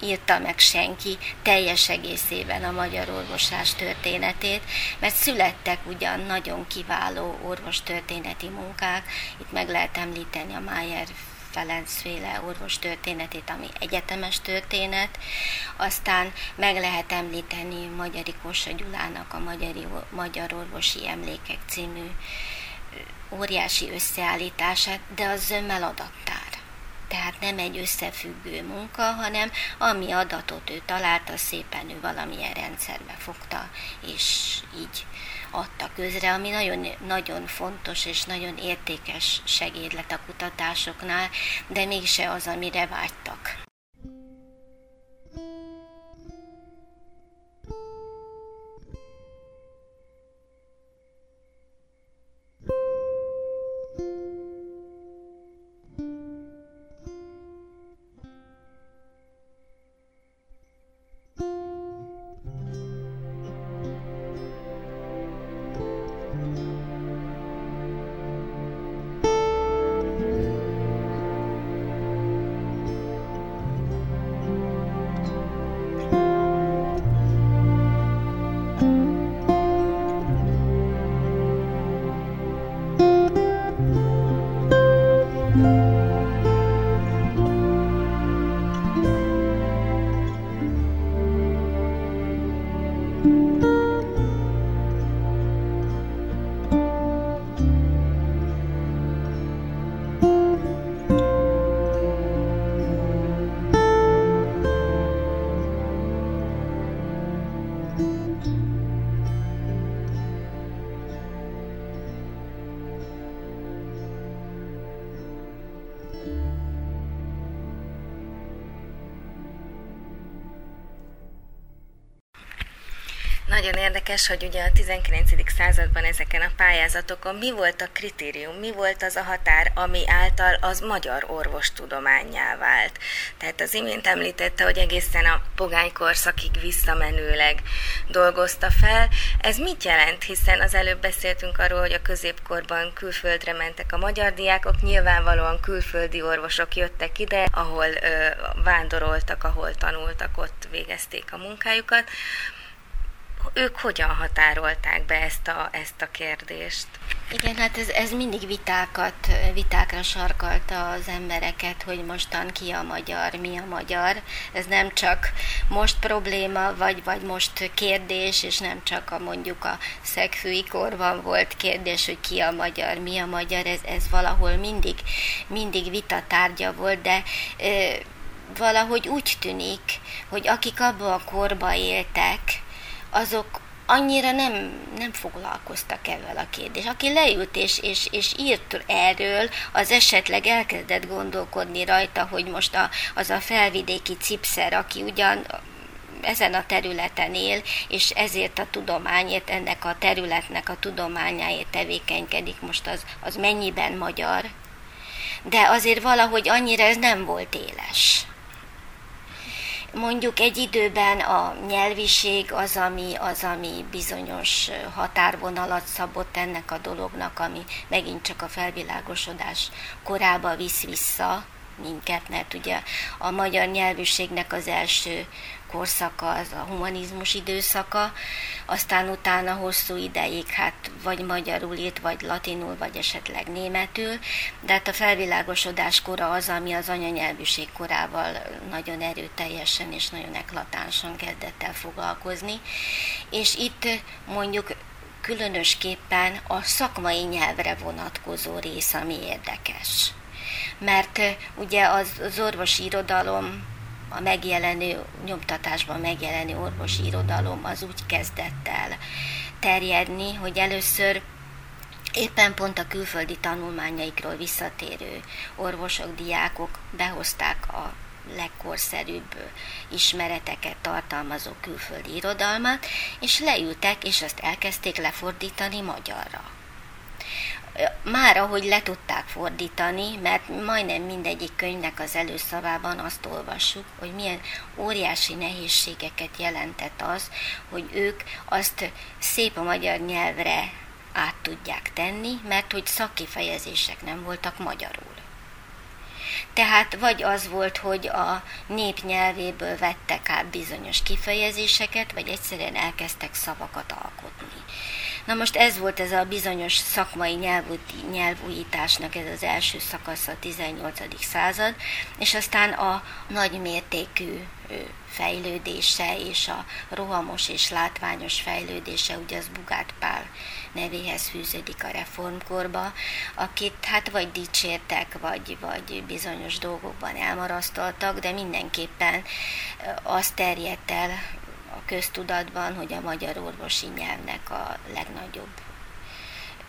Speaker 2: írta meg senki teljes egészében a magyar orvoslás történetét, mert születtek ugyan nagyon kiváló orvostörténeti munkák, itt meg lehet említeni a Mayer Ferenc féle orvos történetét, ami egyetemes történet. Aztán meg lehet említeni Magyari Kossa Gyulának a Magyari, Magyar Orvosi Emlékek című óriási összeállítását, de az zömmel adattár. Tehát nem egy összefüggő munka, hanem ami adatot ő találta, szépen ő valamilyen rendszerbe fogta, és így adta közre, ami nagyon, nagyon fontos és nagyon értékes segéd lett a kutatásoknál, de mégse az, amire vágytak.
Speaker 1: Érdekes, hogy ugye a 19. században ezeken a pályázatokon mi volt a kritérium, mi volt az a határ, ami által az magyar orvostudományá vált. Tehát az imént említette, hogy egészen a pogánykorszakig visszamenőleg dolgozta fel. Ez mit jelent? Hiszen az előbb beszéltünk arról, hogy a középkorban külföldre mentek a magyar diákok, nyilvánvalóan külföldi orvosok jöttek ide, ahol ö, vándoroltak, ahol tanultak, ott végezték a munkájukat ők hogyan határolták be ezt a, ezt a kérdést?
Speaker 2: Igen, hát ez, ez mindig vitákat, vitákra sarkalta az embereket, hogy mostan ki a magyar, mi a magyar. Ez nem csak most probléma, vagy, vagy most kérdés, és nem csak a mondjuk a szegfői korban volt kérdés, hogy ki a magyar, mi a magyar, ez, ez valahol mindig, mindig vita tárgya volt, de ö, valahogy úgy tűnik, hogy akik abban a korba éltek, azok annyira nem, nem foglalkoztak ezzel a kérdés. Aki leült és, és, és írt erről, az esetleg elkezdett gondolkodni rajta, hogy most a, az a felvidéki cipszer, aki ugyan ezen a területen él, és ezért a tudományért, ennek a területnek a tudományáért tevékenykedik, most az, az mennyiben magyar. De azért valahogy annyira ez nem volt éles mondjuk egy időben a nyelviség az, ami, az, ami bizonyos határvonalat szabott ennek a dolognak, ami megint csak a felvilágosodás korába visz vissza minket, mert ugye a magyar nyelvűségnek az első korszaka, az a humanizmus időszaka, aztán utána hosszú ideig hát vagy magyarul írt, vagy latinul, vagy esetleg németül, de hát a felvilágosodás kora az, ami az anyanyelvűség korával nagyon erőteljesen és nagyon eklatánsan kezdett el foglalkozni, és itt mondjuk különösképpen a szakmai nyelvre vonatkozó rész, ami érdekes. Mert ugye az, az orvosi irodalom a megjelenő, nyomtatásban megjelenő orvosi irodalom az úgy kezdett el terjedni, hogy először éppen pont a külföldi tanulmányaikról visszatérő orvosok, diákok behozták a legkorszerűbb ismereteket tartalmazó külföldi irodalmat, és leültek, és azt elkezdték lefordítani magyarra már ahogy le tudták fordítani, mert majdnem mindegyik könyvnek az előszavában azt olvassuk, hogy milyen óriási nehézségeket jelentett az, hogy ők azt szép a magyar nyelvre át tudják tenni, mert hogy szakkifejezések nem voltak magyarul. Tehát vagy az volt, hogy a nép nyelvéből vettek át bizonyos kifejezéseket, vagy egyszerűen elkezdtek szavakat alkotni. Na most ez volt ez a bizonyos szakmai nyelvújításnak ez az első szakasz a 18. század, és aztán a nagy mértékű fejlődése és a rohamos és látványos fejlődése, ugye az Bugát Pál nevéhez fűződik a reformkorba, akit hát vagy dicsértek, vagy, vagy bizonyos dolgokban elmarasztaltak, de mindenképpen azt terjedt el a köztudatban, hogy a magyar orvosi nyelvnek a legnagyobb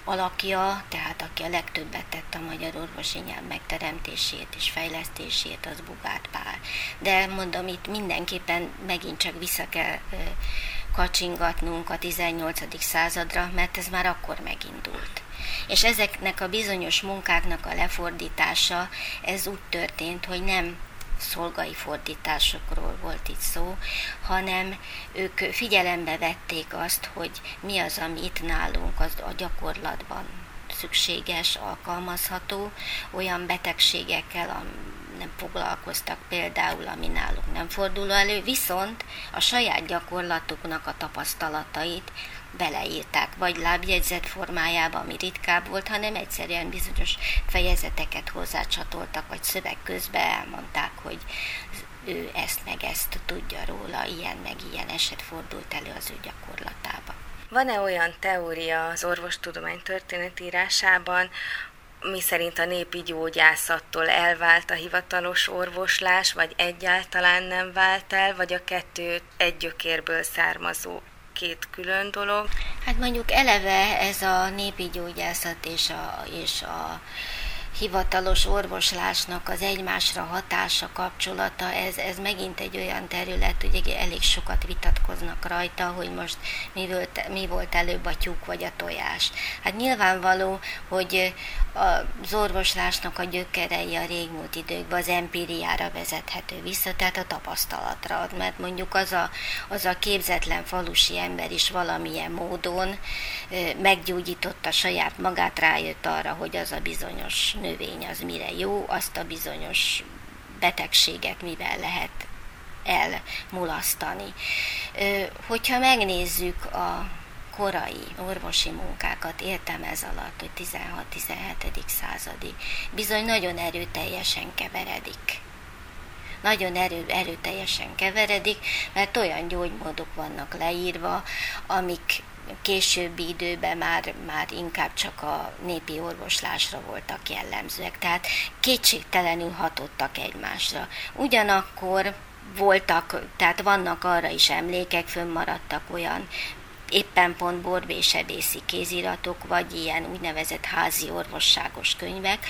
Speaker 2: alakja, tehát aki a legtöbbet tett a magyar orvosi nyelv megteremtését és fejlesztését, az Bugát Pál. De mondom, itt mindenképpen megint csak vissza kell kacsingatnunk a 18. századra, mert ez már akkor megindult. És ezeknek a bizonyos munkáknak a lefordítása, ez úgy történt, hogy nem szolgai fordításokról volt itt szó, hanem ők figyelembe vették azt, hogy mi az, ami itt nálunk az a gyakorlatban szükséges, alkalmazható, olyan betegségekkel, nem foglalkoztak például, ami náluk nem fordul elő, viszont a saját gyakorlatuknak a tapasztalatait beleírták, vagy lábjegyzet formájában, ami ritkább volt, hanem egyszerűen bizonyos fejezeteket hozzácsatoltak, vagy szöveg közben elmondták, hogy ő ezt meg ezt tudja róla, ilyen meg ilyen eset fordult elő az ő gyakorlatába.
Speaker 1: Van-e olyan teória az orvostudomány történetírásában, mi szerint a népi gyógyászattól elvált a hivatalos orvoslás, vagy egyáltalán nem vált el, vagy a kettő egy gyökérből származó két külön dolog.
Speaker 2: Hát mondjuk eleve ez a népi gyógyászat és a, és a hivatalos orvoslásnak az egymásra hatása, kapcsolata, ez, ez megint egy olyan terület, hogy elég sokat vitatkoznak rajta, hogy most mi volt, mi volt előbb a tyúk vagy a tojás. Hát nyilvánvaló, hogy az orvoslásnak a gyökerei a régmúlt időkben az empíriára vezethető vissza, tehát a tapasztalatra, mert mondjuk az a, az a képzetlen falusi ember is valamilyen módon meggyógyította saját magát, rájött arra, hogy az a bizonyos növény az mire jó, azt a bizonyos betegséget mivel lehet elmulasztani. Hogyha megnézzük a korai orvosi munkákat értem ez alatt, hogy 16-17. századi, bizony nagyon erőteljesen keveredik. Nagyon erő, erőteljesen keveredik, mert olyan gyógymódok vannak leírva, amik későbbi időben már, már inkább csak a népi orvoslásra voltak jellemzőek, tehát kétségtelenül hatottak egymásra. Ugyanakkor voltak, tehát vannak arra is emlékek, fönnmaradtak olyan éppen pont borbésebészi kéziratok, vagy ilyen úgynevezett házi orvosságos könyvek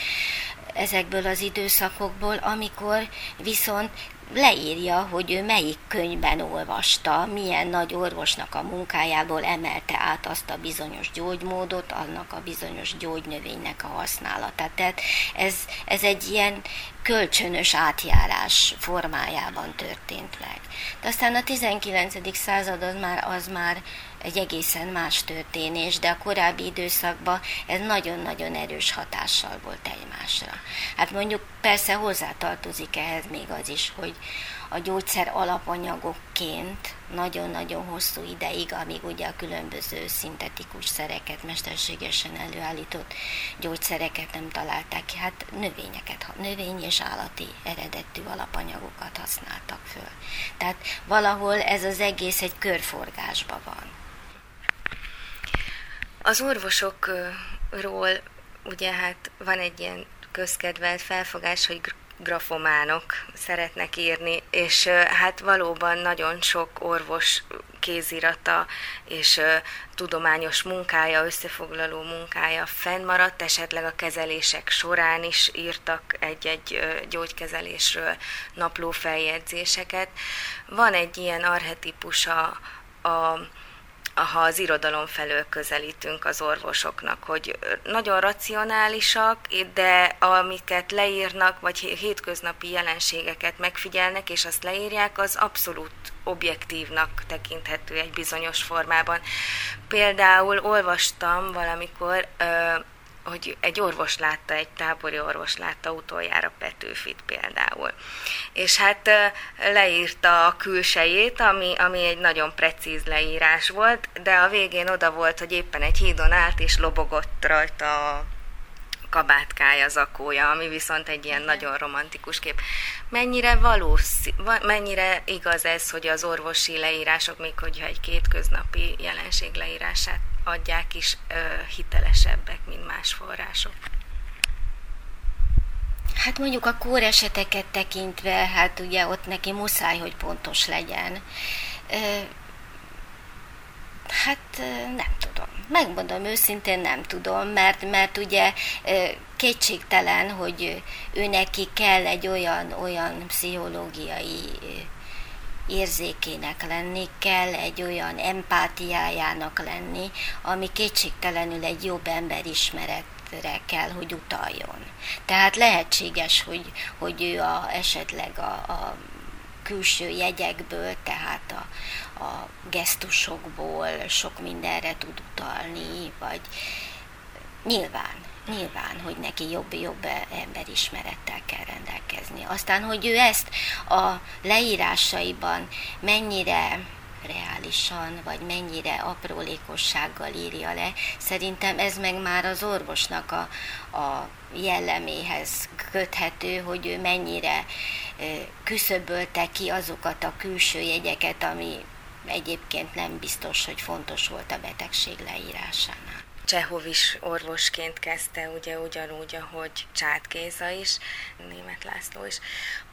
Speaker 2: ezekből az időszakokból, amikor viszont leírja, hogy ő melyik könyvben olvasta, milyen nagy orvosnak a munkájából emelte át azt a bizonyos gyógymódot, annak a bizonyos gyógynövénynek a használatát. Tehát ez, ez egy ilyen kölcsönös átjárás formájában történt meg. De aztán a 19. század az már, az már egy egészen más történés, de a korábbi időszakban ez nagyon-nagyon erős hatással volt egymásra. Hát mondjuk persze hozzátartozik ehhez még az is, hogy a gyógyszer alapanyagokként nagyon-nagyon hosszú ideig, amíg ugye a különböző szintetikus szereket, mesterségesen előállított gyógyszereket nem találták ki, hát növényeket, növény és állati eredetű alapanyagokat használtak föl. Tehát valahol ez az egész egy körforgásban van.
Speaker 1: Az orvosokról ugye hát van egy ilyen közkedvelt felfogás, hogy grafománok szeretnek írni, és hát valóban nagyon sok orvos kézirata és tudományos munkája, összefoglaló munkája fennmaradt, esetleg a kezelések során is írtak egy-egy gyógykezelésről naplófeljegyzéseket. Van egy ilyen arhetikusa a ha az irodalom felől közelítünk az orvosoknak, hogy nagyon racionálisak, de amiket leírnak, vagy hétköznapi jelenségeket megfigyelnek, és azt leírják, az abszolút objektívnak tekinthető egy bizonyos formában. Például olvastam valamikor hogy egy orvos látta, egy tábori orvos látta utoljára Petőfit például. És hát leírta a külsejét, ami, ami egy nagyon precíz leírás volt, de a végén oda volt, hogy éppen egy hídon állt, és lobogott rajta kabátkája, zakója, ami viszont egy ilyen nagyon romantikus kép. Mennyire valószí, mennyire igaz ez, hogy az orvosi leírások, még hogyha egy kétköznapi jelenség leírását adják is ö, hitelesebbek, mint más források.
Speaker 2: Hát mondjuk a kór eseteket tekintve, hát ugye ott neki muszáj, hogy pontos legyen. Hát nem tudom. Megmondom őszintén, nem tudom, mert, mert ugye kétségtelen, hogy ő neki kell egy olyan, olyan pszichológiai érzékének lenni, kell egy olyan empátiájának lenni, ami kétségtelenül egy jobb emberismeretre kell, hogy utaljon. Tehát lehetséges, hogy, hogy ő a, esetleg a, a külső jegyekből, tehát a, a gesztusokból sok mindenre tud utalni, vagy nyilván nyilván, hogy neki jobb-jobb emberismerettel kell rendelkezni. Aztán, hogy ő ezt a leírásaiban mennyire reálisan, vagy mennyire aprólékossággal írja le, szerintem ez meg már az orvosnak a, a jelleméhez köthető, hogy ő mennyire küszöbölte ki azokat a külső jegyeket, ami egyébként nem biztos, hogy fontos volt a betegség leírásánál.
Speaker 1: Csehov is orvosként kezdte, ugye ugyanúgy, ahogy Csát Géza is, német László is.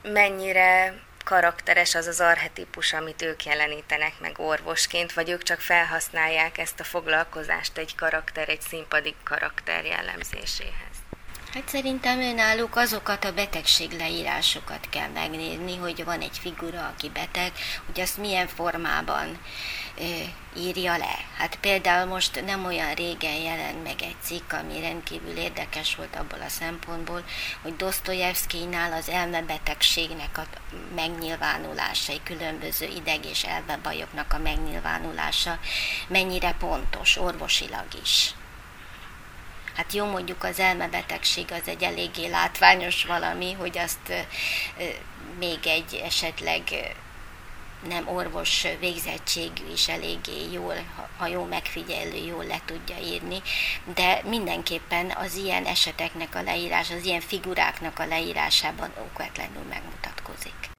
Speaker 1: Mennyire karakteres az az arhetipus, amit ők jelenítenek meg orvosként, vagy ők csak felhasználják ezt a foglalkozást egy karakter, egy színpadi karakter jellemzéséhez?
Speaker 2: Hát szerintem önállók azokat a betegség leírásokat kell megnézni, hogy van egy figura, aki beteg, hogy azt milyen formában írja le. Hát például most nem olyan régen jelent meg egy cikk, ami rendkívül érdekes volt abból a szempontból, hogy Dostoyevskijnál az elmebetegségnek a megnyilvánulásai, különböző ideg és elmebajoknak a megnyilvánulása mennyire pontos, orvosilag is. Hát jó, mondjuk az elmebetegség az egy eléggé látványos valami, hogy azt még egy esetleg nem orvos végzettségű is eléggé jól, ha jó megfigyelő, jól le tudja írni, de mindenképpen az ilyen eseteknek a leírás, az ilyen figuráknak a leírásában okvetlenül megmutatkozik.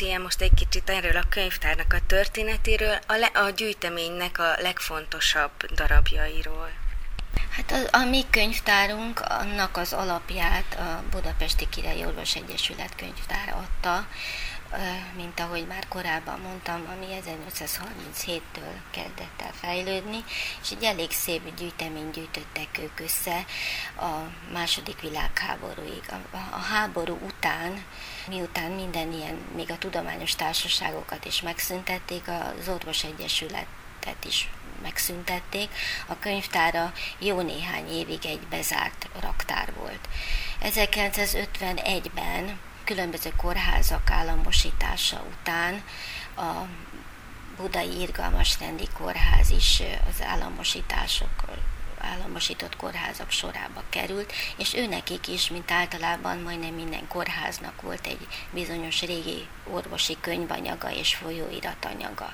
Speaker 1: Meséljen most egy kicsit erről a könyvtárnak a történetéről, a, le, a gyűjteménynek a legfontosabb darabjairól.
Speaker 2: Hát a, a mi könyvtárunk, annak az alapját a Budapesti Királyi Orvos Egyesület könyvtára adta, mint ahogy már korábban mondtam, ami 1837-től kezdett el fejlődni, és egy elég szép gyűjtemény gyűjtöttek ők össze a második világháborúig. A, a háború után, miután minden ilyen, még a tudományos társaságokat is megszüntették, az Orvos Egyesületet is megszüntették, a könyvtára jó néhány évig egy bezárt raktár volt. 1951-ben különböző kórházak államosítása után a Budai Irgalmas Rendi Kórház is az államosítások államosított kórházak sorába került, és őnekik is, mint általában majdnem minden kórháznak volt egy bizonyos régi orvosi könyvanyaga és folyóiratanyaga.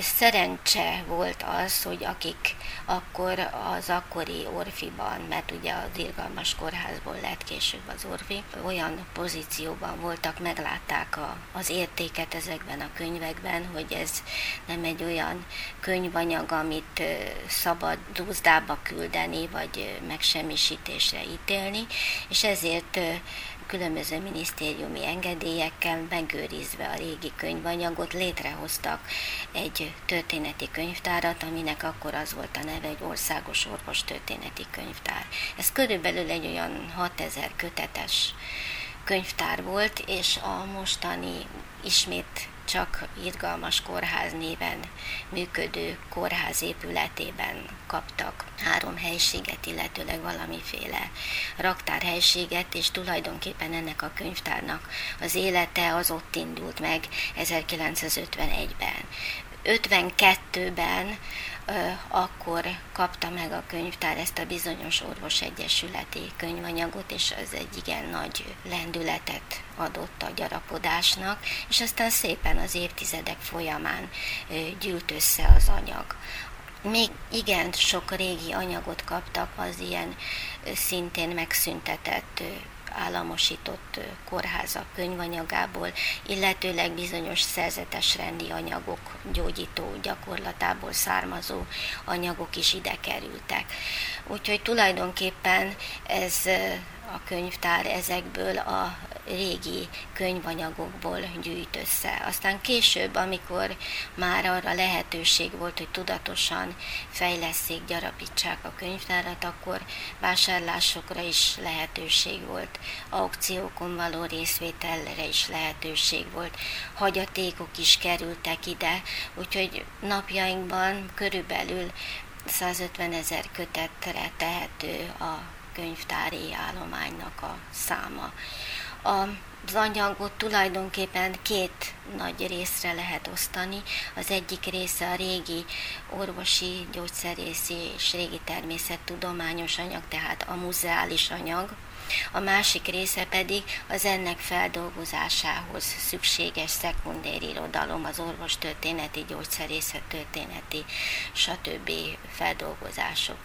Speaker 2: Szerencse volt az, hogy akik akkor az akkori Orfiban, mert ugye az irgalmas kórházból lett később az Orfi, olyan pozícióban voltak, meglátták a, az értéket ezekben a könyvekben, hogy ez nem egy olyan könyvanyag, amit szabad dúzdába küldeni, vagy megsemmisítésre ítélni, és ezért különböző minisztériumi engedélyekkel megőrizve a régi könyvanyagot létrehoztak egy történeti könyvtárat, aminek akkor az volt a neve, egy országos orvos történeti könyvtár. Ez körülbelül egy olyan 6000 kötetes könyvtár volt, és a mostani ismét csak Irgalmas Kórház néven működő kórház épületében kaptak három helységet, illetőleg valamiféle raktárhelységet, és tulajdonképpen ennek a könyvtárnak az élete az ott indult meg 1951-ben. 52-ben akkor kapta meg a könyvtár ezt a bizonyos orvos egyesületi könyvanyagot, és ez egy igen nagy lendületet adott a gyarapodásnak, és aztán szépen az évtizedek folyamán gyűlt össze az anyag. Még igen sok régi anyagot kaptak az ilyen szintén megszüntetett államosított kórházak könyvanyagából, illetőleg bizonyos szerzetes rendi anyagok, gyógyító gyakorlatából származó anyagok is ide kerültek. Úgyhogy tulajdonképpen ez a könyvtár ezekből a régi könyvanyagokból gyűjt össze. Aztán később, amikor már arra lehetőség volt, hogy tudatosan fejleszék, gyarapítsák a könyvtárat, akkor vásárlásokra is lehetőség volt, aukciókon való részvételre is lehetőség volt, hagyatékok is kerültek ide, úgyhogy napjainkban körülbelül 150 ezer kötetre tehető a könyvtári állománynak a száma. Az anyagot tulajdonképpen két nagy részre lehet osztani. Az egyik része a régi orvosi, gyógyszerészi és régi természettudományos anyag, tehát a muzeális anyag, a másik része pedig az ennek feldolgozásához szükséges szekundér irodalom, az orvostörténeti, gyógyszerészettörténeti, stb. feldolgozások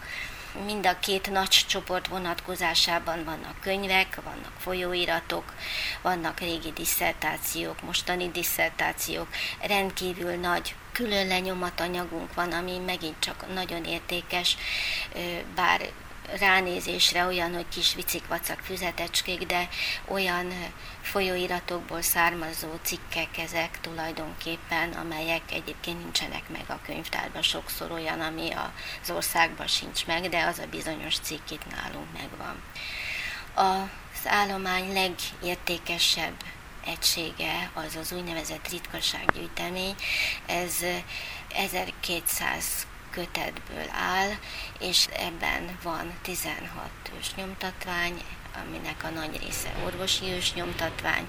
Speaker 2: mind a két nagy csoport vonatkozásában vannak könyvek, vannak folyóiratok, vannak régi disszertációk, mostani disszertációk, rendkívül nagy külön lenyomatanyagunk van, ami megint csak nagyon értékes, bár ránézésre olyan, hogy kis vicik, vacak füzetecskék, de olyan folyóiratokból származó cikkek ezek tulajdonképpen, amelyek egyébként nincsenek meg a könyvtárban, sokszor olyan, ami az országban sincs meg, de az a bizonyos cikk itt nálunk megvan. Az állomány legértékesebb egysége az az úgynevezett ritkasággyűjtemény, ez 1200 kötetből áll, és ebben van 16 ősnyomtatvány, aminek a nagy része orvosi ősnyomtatvány,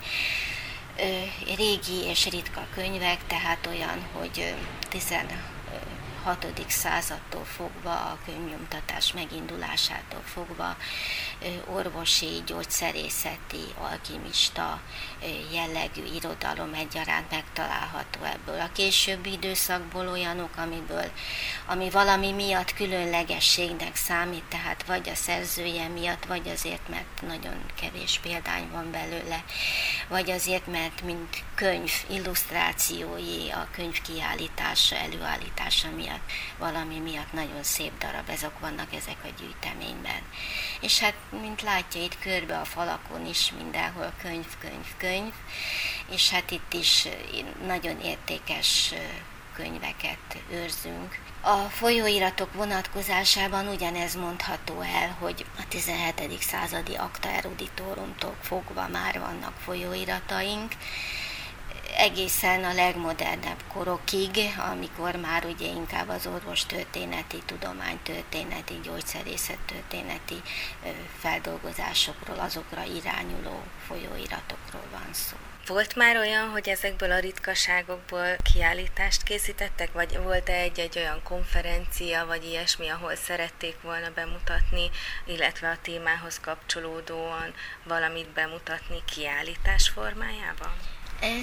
Speaker 2: régi és ritka könyvek, tehát olyan, hogy 16 századtól fogva, a könyvnyomtatás megindulásától fogva orvosi, gyógyszerészeti, alkimista jellegű irodalom egyaránt megtalálható ebből. A későbbi időszakból olyanok, amiből, ami valami miatt különlegességnek számít, tehát vagy a szerzője miatt, vagy azért, mert nagyon kevés példány van belőle, vagy azért, mert mint könyv illusztrációi, a könyv kiállítása, előállítása miatt, valami miatt nagyon szép darab, ezek vannak ezek a gyűjteményben. És hát mint látja itt körbe a falakon is mindenhol könyv, könyv, könyv, és hát itt is nagyon értékes könyveket őrzünk. A folyóiratok vonatkozásában ugyanez mondható el, hogy a 17. századi akta eruditorumtól fogva már vannak folyóirataink, egészen a legmodernebb korokig, amikor már ugye inkább az orvostörténeti, tudománytörténeti, gyógyszerészettörténeti feldolgozásokról, azokra irányuló folyóiratokról van szó.
Speaker 1: Volt már olyan, hogy ezekből a ritkaságokból kiállítást készítettek, vagy volt-e egy-egy olyan konferencia, vagy ilyesmi, ahol szerették volna bemutatni, illetve a témához kapcsolódóan valamit bemutatni kiállítás formájában?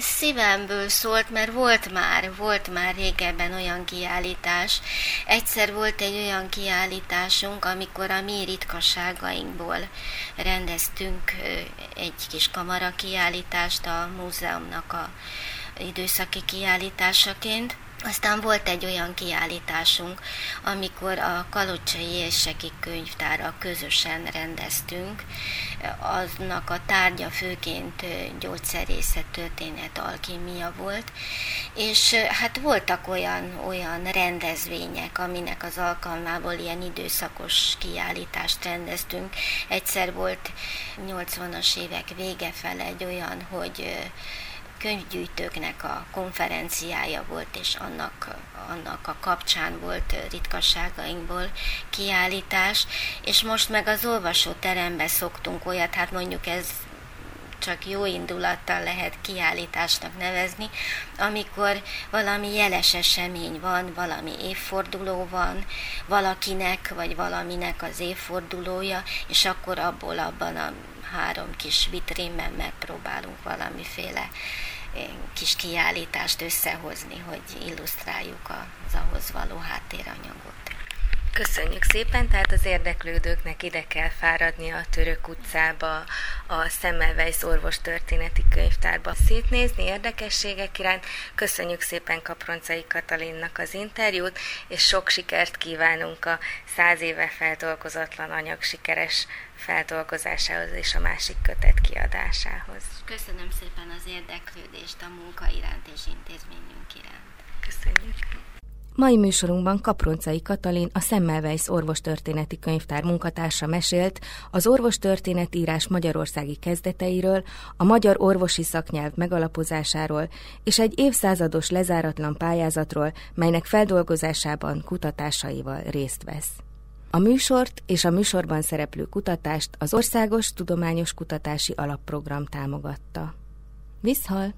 Speaker 2: Szívemből szólt, mert volt már, volt már régebben olyan kiállítás. Egyszer volt egy olyan kiállításunk, amikor a mi ritkaságainkból rendeztünk egy kis kamara kiállítást a múzeumnak a időszaki kiállításaként. Aztán volt egy olyan kiállításunk, amikor a Kalocsai Érseki könyvtára közösen rendeztünk. Aznak a tárgya főként gyógyszerészet, történet, alkímia volt, és hát voltak olyan, olyan rendezvények, aminek az alkalmából ilyen időszakos kiállítást rendeztünk. Egyszer volt 80-as évek vége fel egy olyan, hogy könyvgyűjtőknek a konferenciája volt, és annak, annak a kapcsán volt ritkasságainkból kiállítás, és most meg az olvasóterembe szoktunk olyat, hát mondjuk ez csak jó indulattal lehet kiállításnak nevezni, amikor valami jeles esemény van, valami évforduló van, valakinek vagy valaminek az évfordulója, és akkor abból abban a három kis vitrínben megpróbálunk valamiféle eh, kis kiállítást összehozni, hogy illusztráljuk az ahhoz való háttéranyagot.
Speaker 1: Köszönjük szépen, tehát az érdeklődőknek ide kell fáradni a Török utcába, a Semmelweis orvostörténeti könyvtárba szétnézni érdekességek iránt. Köszönjük szépen Kaproncai Katalinnak az interjút, és sok sikert kívánunk a száz éve feldolgozatlan anyag sikeres feldolgozásához és a másik kötet kiadásához.
Speaker 2: Köszönöm szépen az érdeklődést a munka iránt és intézményünk iránt.
Speaker 1: Köszönjük. Mai műsorunkban Kaproncai Katalin, a Semmelweis orvostörténeti könyvtár munkatársa mesélt az orvostörténetírás magyarországi kezdeteiről, a magyar orvosi szaknyelv megalapozásáról és egy évszázados lezáratlan pályázatról, melynek feldolgozásában kutatásaival részt vesz. A műsort és a műsorban szereplő kutatást az Országos Tudományos Kutatási Alapprogram támogatta. Viszhal!